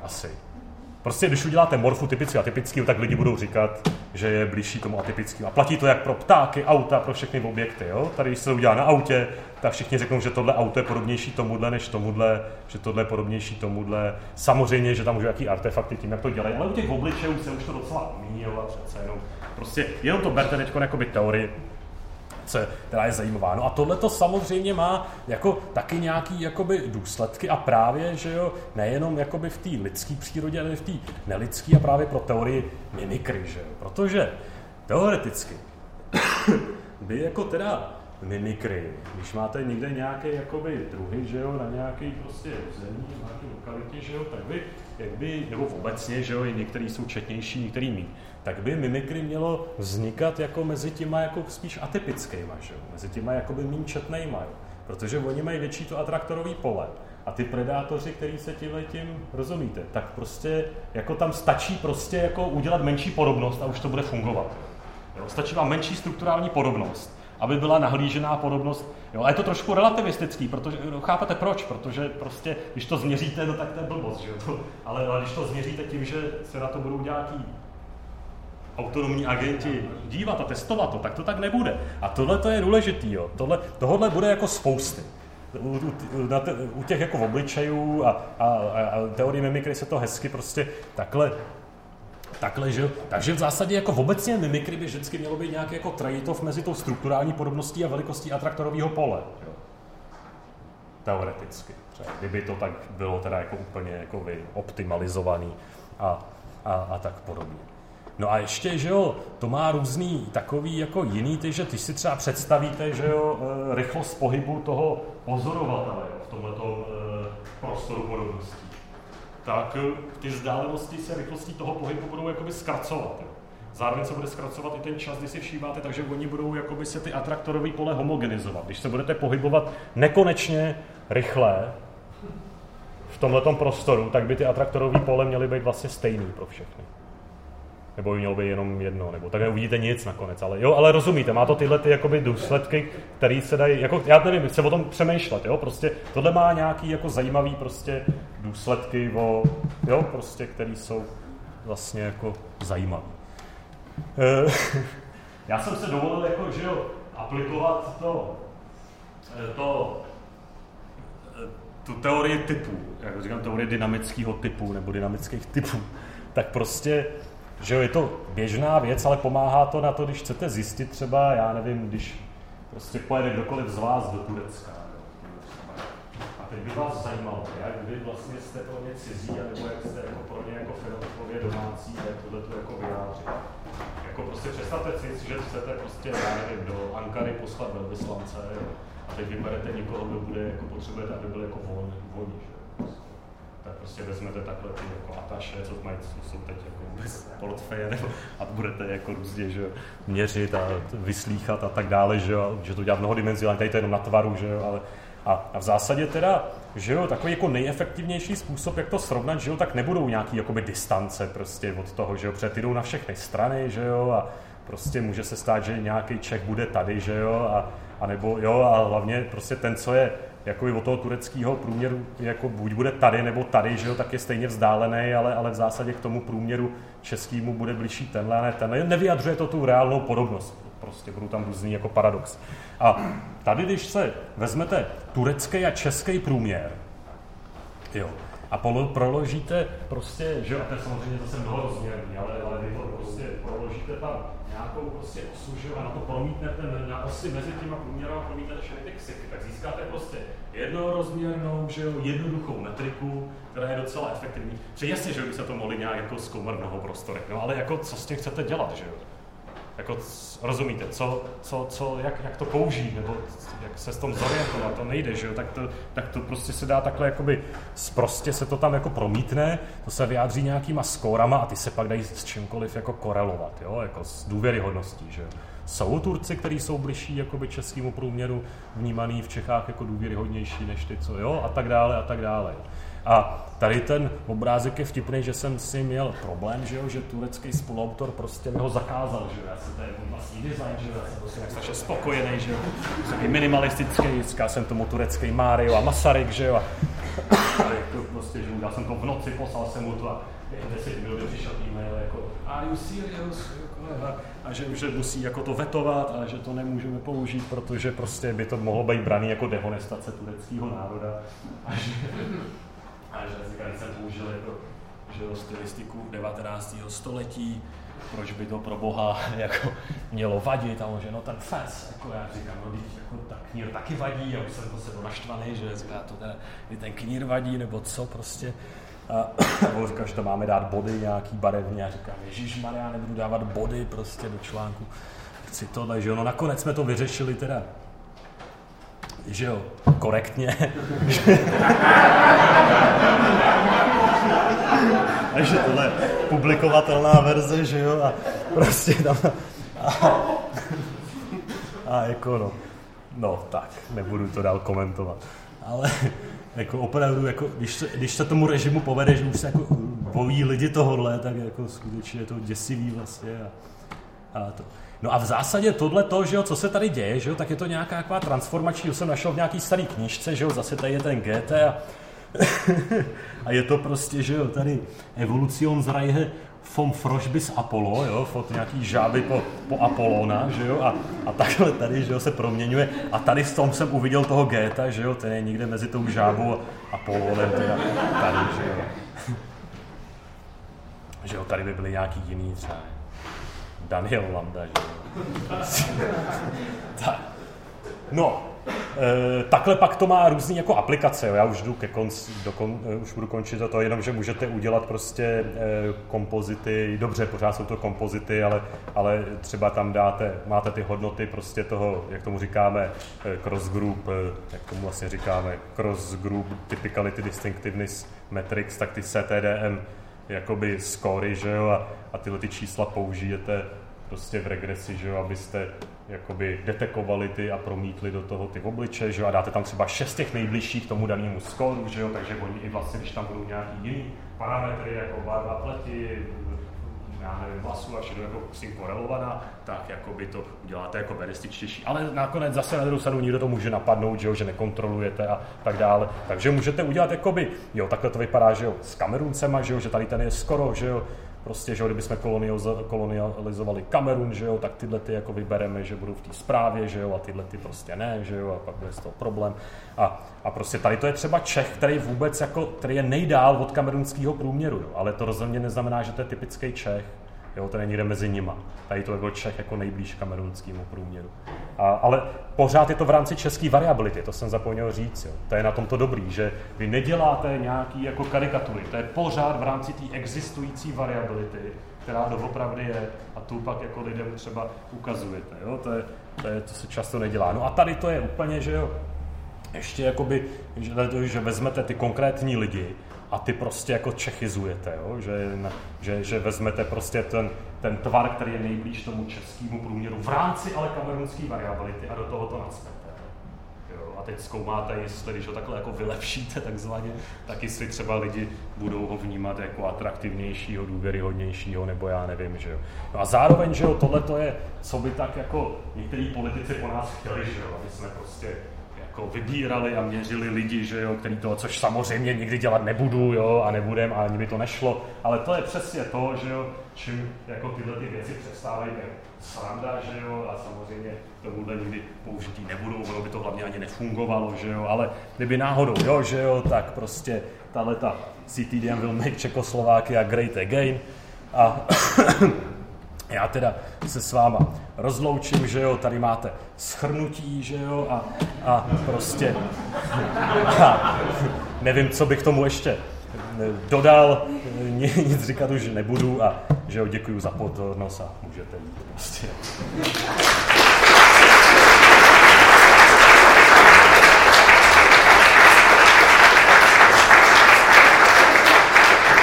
Asi. Prostě když uděláte morfu typický a typický, tak lidi budou říkat, že je blížší tomu atypickému. A platí to jak pro ptáky, auta, pro všechny objekty. Jo? Tady, když se to udělá na autě, tak všichni řeknou, že tohle auto je podobnější tomuhle než tomuhle, že tohle je podobnější tomuhle. Samozřejmě, že tam můžou jaký artefakty tím, jak to dělají, ale u těch obličejů se už to docela umí, jo, a přece jenom. Prostě jenom to berte teď jako teorii, která je zajímavá. No a tohle to samozřejmě má jako taky nějaký jakoby důsledky a právě, že jo, nejenom jakoby v té lidské přírodě, ale v té nelidské a právě pro teorii mimikry, že jo. Protože teoreticky by jako teda mimikry, když máte někde nějaké jakoby druhy, že jo, na nějaké prostě zemí, na nějaké lokalitě, že jo, tak by, jak by, nebo obecně, že jo, některý jsou četnější, některý méně tak by mimikry mělo vznikat jako mezi těma jako spíš atypickýma, že? mezi těma jakoby méně četnejma, jo? protože oni mají větší to atraktorový pole. A ty predátoři, který se tímhle tím rozumíte, tak prostě jako tam stačí prostě jako udělat menší podobnost a už to bude fungovat. Jo? Stačí vám menší strukturální podobnost, aby byla nahlížená podobnost. Jo, a je to trošku relativistický, protože no, chápete proč? Protože prostě, když to změříte, no tak to je blbost, že jo? Ale, ale když to změříte tím, že se na to budou nějaký autonomní agenti dívat a testovat to, tak to tak nebude. A tohle to je důležitý. Jo. Tohle, tohle bude jako spousty. U, u, na te, u těch jako obličejů a, a, a teorie mimikry se to hezky prostě takhle Takhle, že? Takže v zásadě jako obecně mimikry by vždycky mělo být nějaký jako trade-off mezi tou strukturální podobností a velikostí atraktorového pole. Jo? Teoreticky. Třeba, kdyby to tak bylo teda jako úplně jako optimalizovaný a, a, a tak podobně. No a ještě, že jo, to má různý takový jako jiný, ty, že ty si třeba představíte, že jo, e, rychlost pohybu toho pozorovatele v tomto e, prostoru podobností. Tak e, ty vzdálenosti se rychlostí toho pohybu budou jakoby zkracovat. Zároveň se bude zkracovat i ten čas, kdy si všímáte, takže oni budou jakoby se ty atraktorové pole homogenizovat. Když se budete pohybovat nekonečně rychle v tomto prostoru, tak by ty atraktorové pole měly být vlastně stejný pro všechny nebo by mělo být jenom jedno, nebo tak neuvidíte nic nakonec. Ale jo, ale rozumíte, má to tyhle ty jakoby důsledky, které se dají, jako, já nevím, chci o tom přemýšlet, jo, prostě tohle má nějaký jako zajímavý prostě důsledky, o, jo, prostě, které jsou vlastně jako zajímavé. Eh, já jsem se dovolil jako, že jo, aplikovat to, eh, to eh, tu teorii typů, jak říkám, teorie dynamického typu nebo dynamických typů, tak prostě že jo, je to běžná věc, ale pomáhá to na to, když chcete zjistit třeba, já nevím, když prostě pojede kdokoliv z vás do Turecka. A teď by vás zajímalo, jak vy vlastně jste pro ně cizí, nebo jak jste jako pro ně jako fenotypově domácí, jak tohle to jako vyjádřit. Jako prostě představte si, že chcete prostě, já nevím, do Ankary poslat velvyslance a teď vyberete někoho, kdo bude, jako potřebujete, aby byl jako volný, volný prostě vezmete takhle ty jako ataše, co mají, co jsou teď jako bez portfeje, nebo, a budete jako různě že měřit a vyslíchat a tak dále, že, jo, že to dělá mnoho dimenzí, ale tady to je jenom na tvaru, že jo, ale a, a v zásadě teda, že jo, takový jako nejefektivnější způsob, jak to srovnat, že jo, tak nebudou nějaký jakoby distance prostě od toho, že jo, protože jdou na všechny strany, že jo, a prostě může se stát, že nějaký Čech bude tady, že jo, a, a nebo jo, a hlavně prostě ten, co je jako i od toho tureckého průměru, jako buď bude tady nebo tady, že jo, tak je stejně vzdálený, ale, ale v zásadě k tomu průměru českému bude blížší tenhle a ne tenhle. Nevyjadřuje to tu reálnou podobnost. Prostě budou tam různý jako paradox. A tady, když se vezmete turecký a český průměr, jo, a polo, proložíte prostě, že jo, to je samozřejmě zase mnoho rozměrný, ale, ale vy to prostě proložíte tam nějakou prostě osu, že jo, a na to promítnete na osi mezi těma průměrama promítnete všechny ty ksiky, tak získáte prostě jednorozměrnou, že jo, jednoduchou metriku, která je docela efektivní. Že jasně, že by se to mohli nějak jako zkoumat mnoho prostorech, no ale jako co s tím chcete dělat, že jo? Jako, rozumíte, co, co, co, jak, jak to použít, nebo jak se s tom zorientovat, to nejde, že jo, tak to, tak to prostě se dá takhle, jakoby, prostě se to tam jako promítne, to se vyjádří nějakýma skórama a ty se pak dají s čímkoliv jako korelovat, jo, jako s důvěryhodností, že jo. Jsou Turci, kteří jsou bližší jakoby českému průměru, vnímaný v Čechách jako důvěryhodnější než ty, co jo, a tak dále, a tak dále. A tady ten obrázek je vtipný, že jsem si měl problém, že, jo, že turecký spoluautor prostě mi ho zakázal, že jo. Já jsem tady vlastní design, že jo, já jsem prostě spokojený, že jo. Jsem minimalistický, říkal jsem tomu turecký Mario a Masaryk, že jo. A to prostě, že udělal jsem to v noci, poslal jsem mu to a během 10 minut přišel e-mail jako Are you serious? Jako, a že, že musí jako to vetovat a že to nemůžeme použít, protože prostě by to mohlo být braný jako dehonestace tureckého národa. A že, že říkali, jsem použil jako že jo, stylistiku 19. století, proč by to pro boha jako mělo vadit a že no ten fes, jako já říkám, no jako tak knír taky vadí a už jsem to se naštvaný, že říká to teda, ten knír vadí, nebo co prostě. A on říká, že to máme dát body nějaký barevný a říkám, Ježíš Maria, nebudu dávat body prostě do článku. Chci to, takže ono nakonec jsme to vyřešili teda že jo, korektně. Takže tohle publikovatelná verze, že jo, a prostě tam... A, a jako no, no tak, nebudu to dál komentovat. Ale jako opravdu, jako, když, se, když se tomu režimu povede, že už se jako bojí lidi tohohle, tak jako skutečně je to děsivý vlastně. A, a to. No a v zásadě tohle to, že jo, co se tady děje, že jo, tak je to nějaká taková transformační, už jsem našel v nějaký starý knižce, že jo, zase tady je ten GT a, a je to prostě, že jo, tady Evolutionsreihe vom Frosch Apollo, jo, fot nějaký žáby po, po Apolona, že jo, a, a takhle tady, že jo, se proměňuje. A tady v tom jsem uviděl toho Géta, že jo, ten je někde mezi tou žábou a Apollonem, teda tady, že jo. že jo, tady by byly nějaký jiný třeba Daniel Landa, že tak. No, e, takhle pak to má různý jako aplikace. Jo. Já už jdu ke konci, do kon, e, už budu končit za to, jenom že můžete udělat prostě e, kompozity, dobře, pořád jsou to kompozity, ale, ale třeba tam dáte, máte ty hodnoty prostě toho, jak tomu říkáme, e, cross group, e, jak tomu vlastně říkáme, cross group typicality distinctiveness metrics, tak ty CTDM jakoby scory, že jo, a, a tyhle ty čísla použijete prostě v regresi, že jo, abyste jakoby detekovali ty a promítli do toho ty obliče, že jo, a dáte tam třeba šest těch nejbližších tomu danému skóru, že jo, takže oni i vlastně, když tam budou nějaký jiný parametry, jako barva pleti, já nevím, vlasu a všechno jako s tím korelovaná, tak jako by to uděláte jako verističtější. Ale nakonec zase na druhou stranu nikdo to může napadnout, že, jo, že nekontrolujete a tak dále. Takže můžete udělat jakoby, jo, takhle to vypadá, že jo, s Kameruncema, že jo, že tady ten je skoro, že jo, prostě, že jo, kdybychom kolonializovali Kamerun, že jo, tak tyhle ty jako vybereme, že budou v té zprávě, že jo, a tyhle ty prostě ne, že jo, a pak bude z toho problém. A, a prostě tady to je třeba Čech, který vůbec jako, který je nejdál od kamerunského průměru, jo, ale to rozhodně neznamená, že to je typický Čech. Jo, to je někde mezi nima. Tady to byl Čech jako nejblíž kamerunskému průměru. A, ale pořád je to v rámci české variability, to jsem zapomněl říct. Jo. To je na tomto dobrý, že vy neděláte nějaký jako karikatury, to je pořád v rámci té existující variability, která doopravdy je a tu pak jako lidem třeba ukazujete. Jo. To, je, to, je, to se často nedělá. No a tady to je úplně, že jo, ještě jakoby, že, že vezmete ty konkrétní lidi a ty prostě jako čechizujete, jo? Že, že, že vezmete prostě ten, ten tvar, který je nejblíž tomu českému průměru v rámci ale kamerunské variability a do toho to nacpete. Jo? A teď zkoumáte, jestli když ho takhle jako vylepšíte takzvaně, tak jestli třeba lidi budou ho vnímat jako atraktivnějšího, důvěryhodnějšího, nebo já nevím, že jo. No a zároveň, že jo, tohle to je, co by tak jako některý politici po nás chtěli, že jo, aby jsme prostě jako vybírali a měřili lidi, že jo, který to, což samozřejmě nikdy dělat nebudu, jo, a nebudem, a ani by to nešlo, ale to je přesně to, že jo, čím jako tyhle ty věci přestávají sranda, že jo, a samozřejmě tomuhle nikdy použití nebudou, ono by to hlavně ani nefungovalo, že jo, ale kdyby náhodou, jo, že jo, tak prostě tahle ta CTDM will make Czechoslovakia great again. A Já teda se s váma rozloučím, že jo, tady máte schrnutí, že jo, a, a prostě a nevím, co bych tomu ještě dodal, nic říkat už nebudu a že jo, děkuji za pozornost a můžete jít prostě.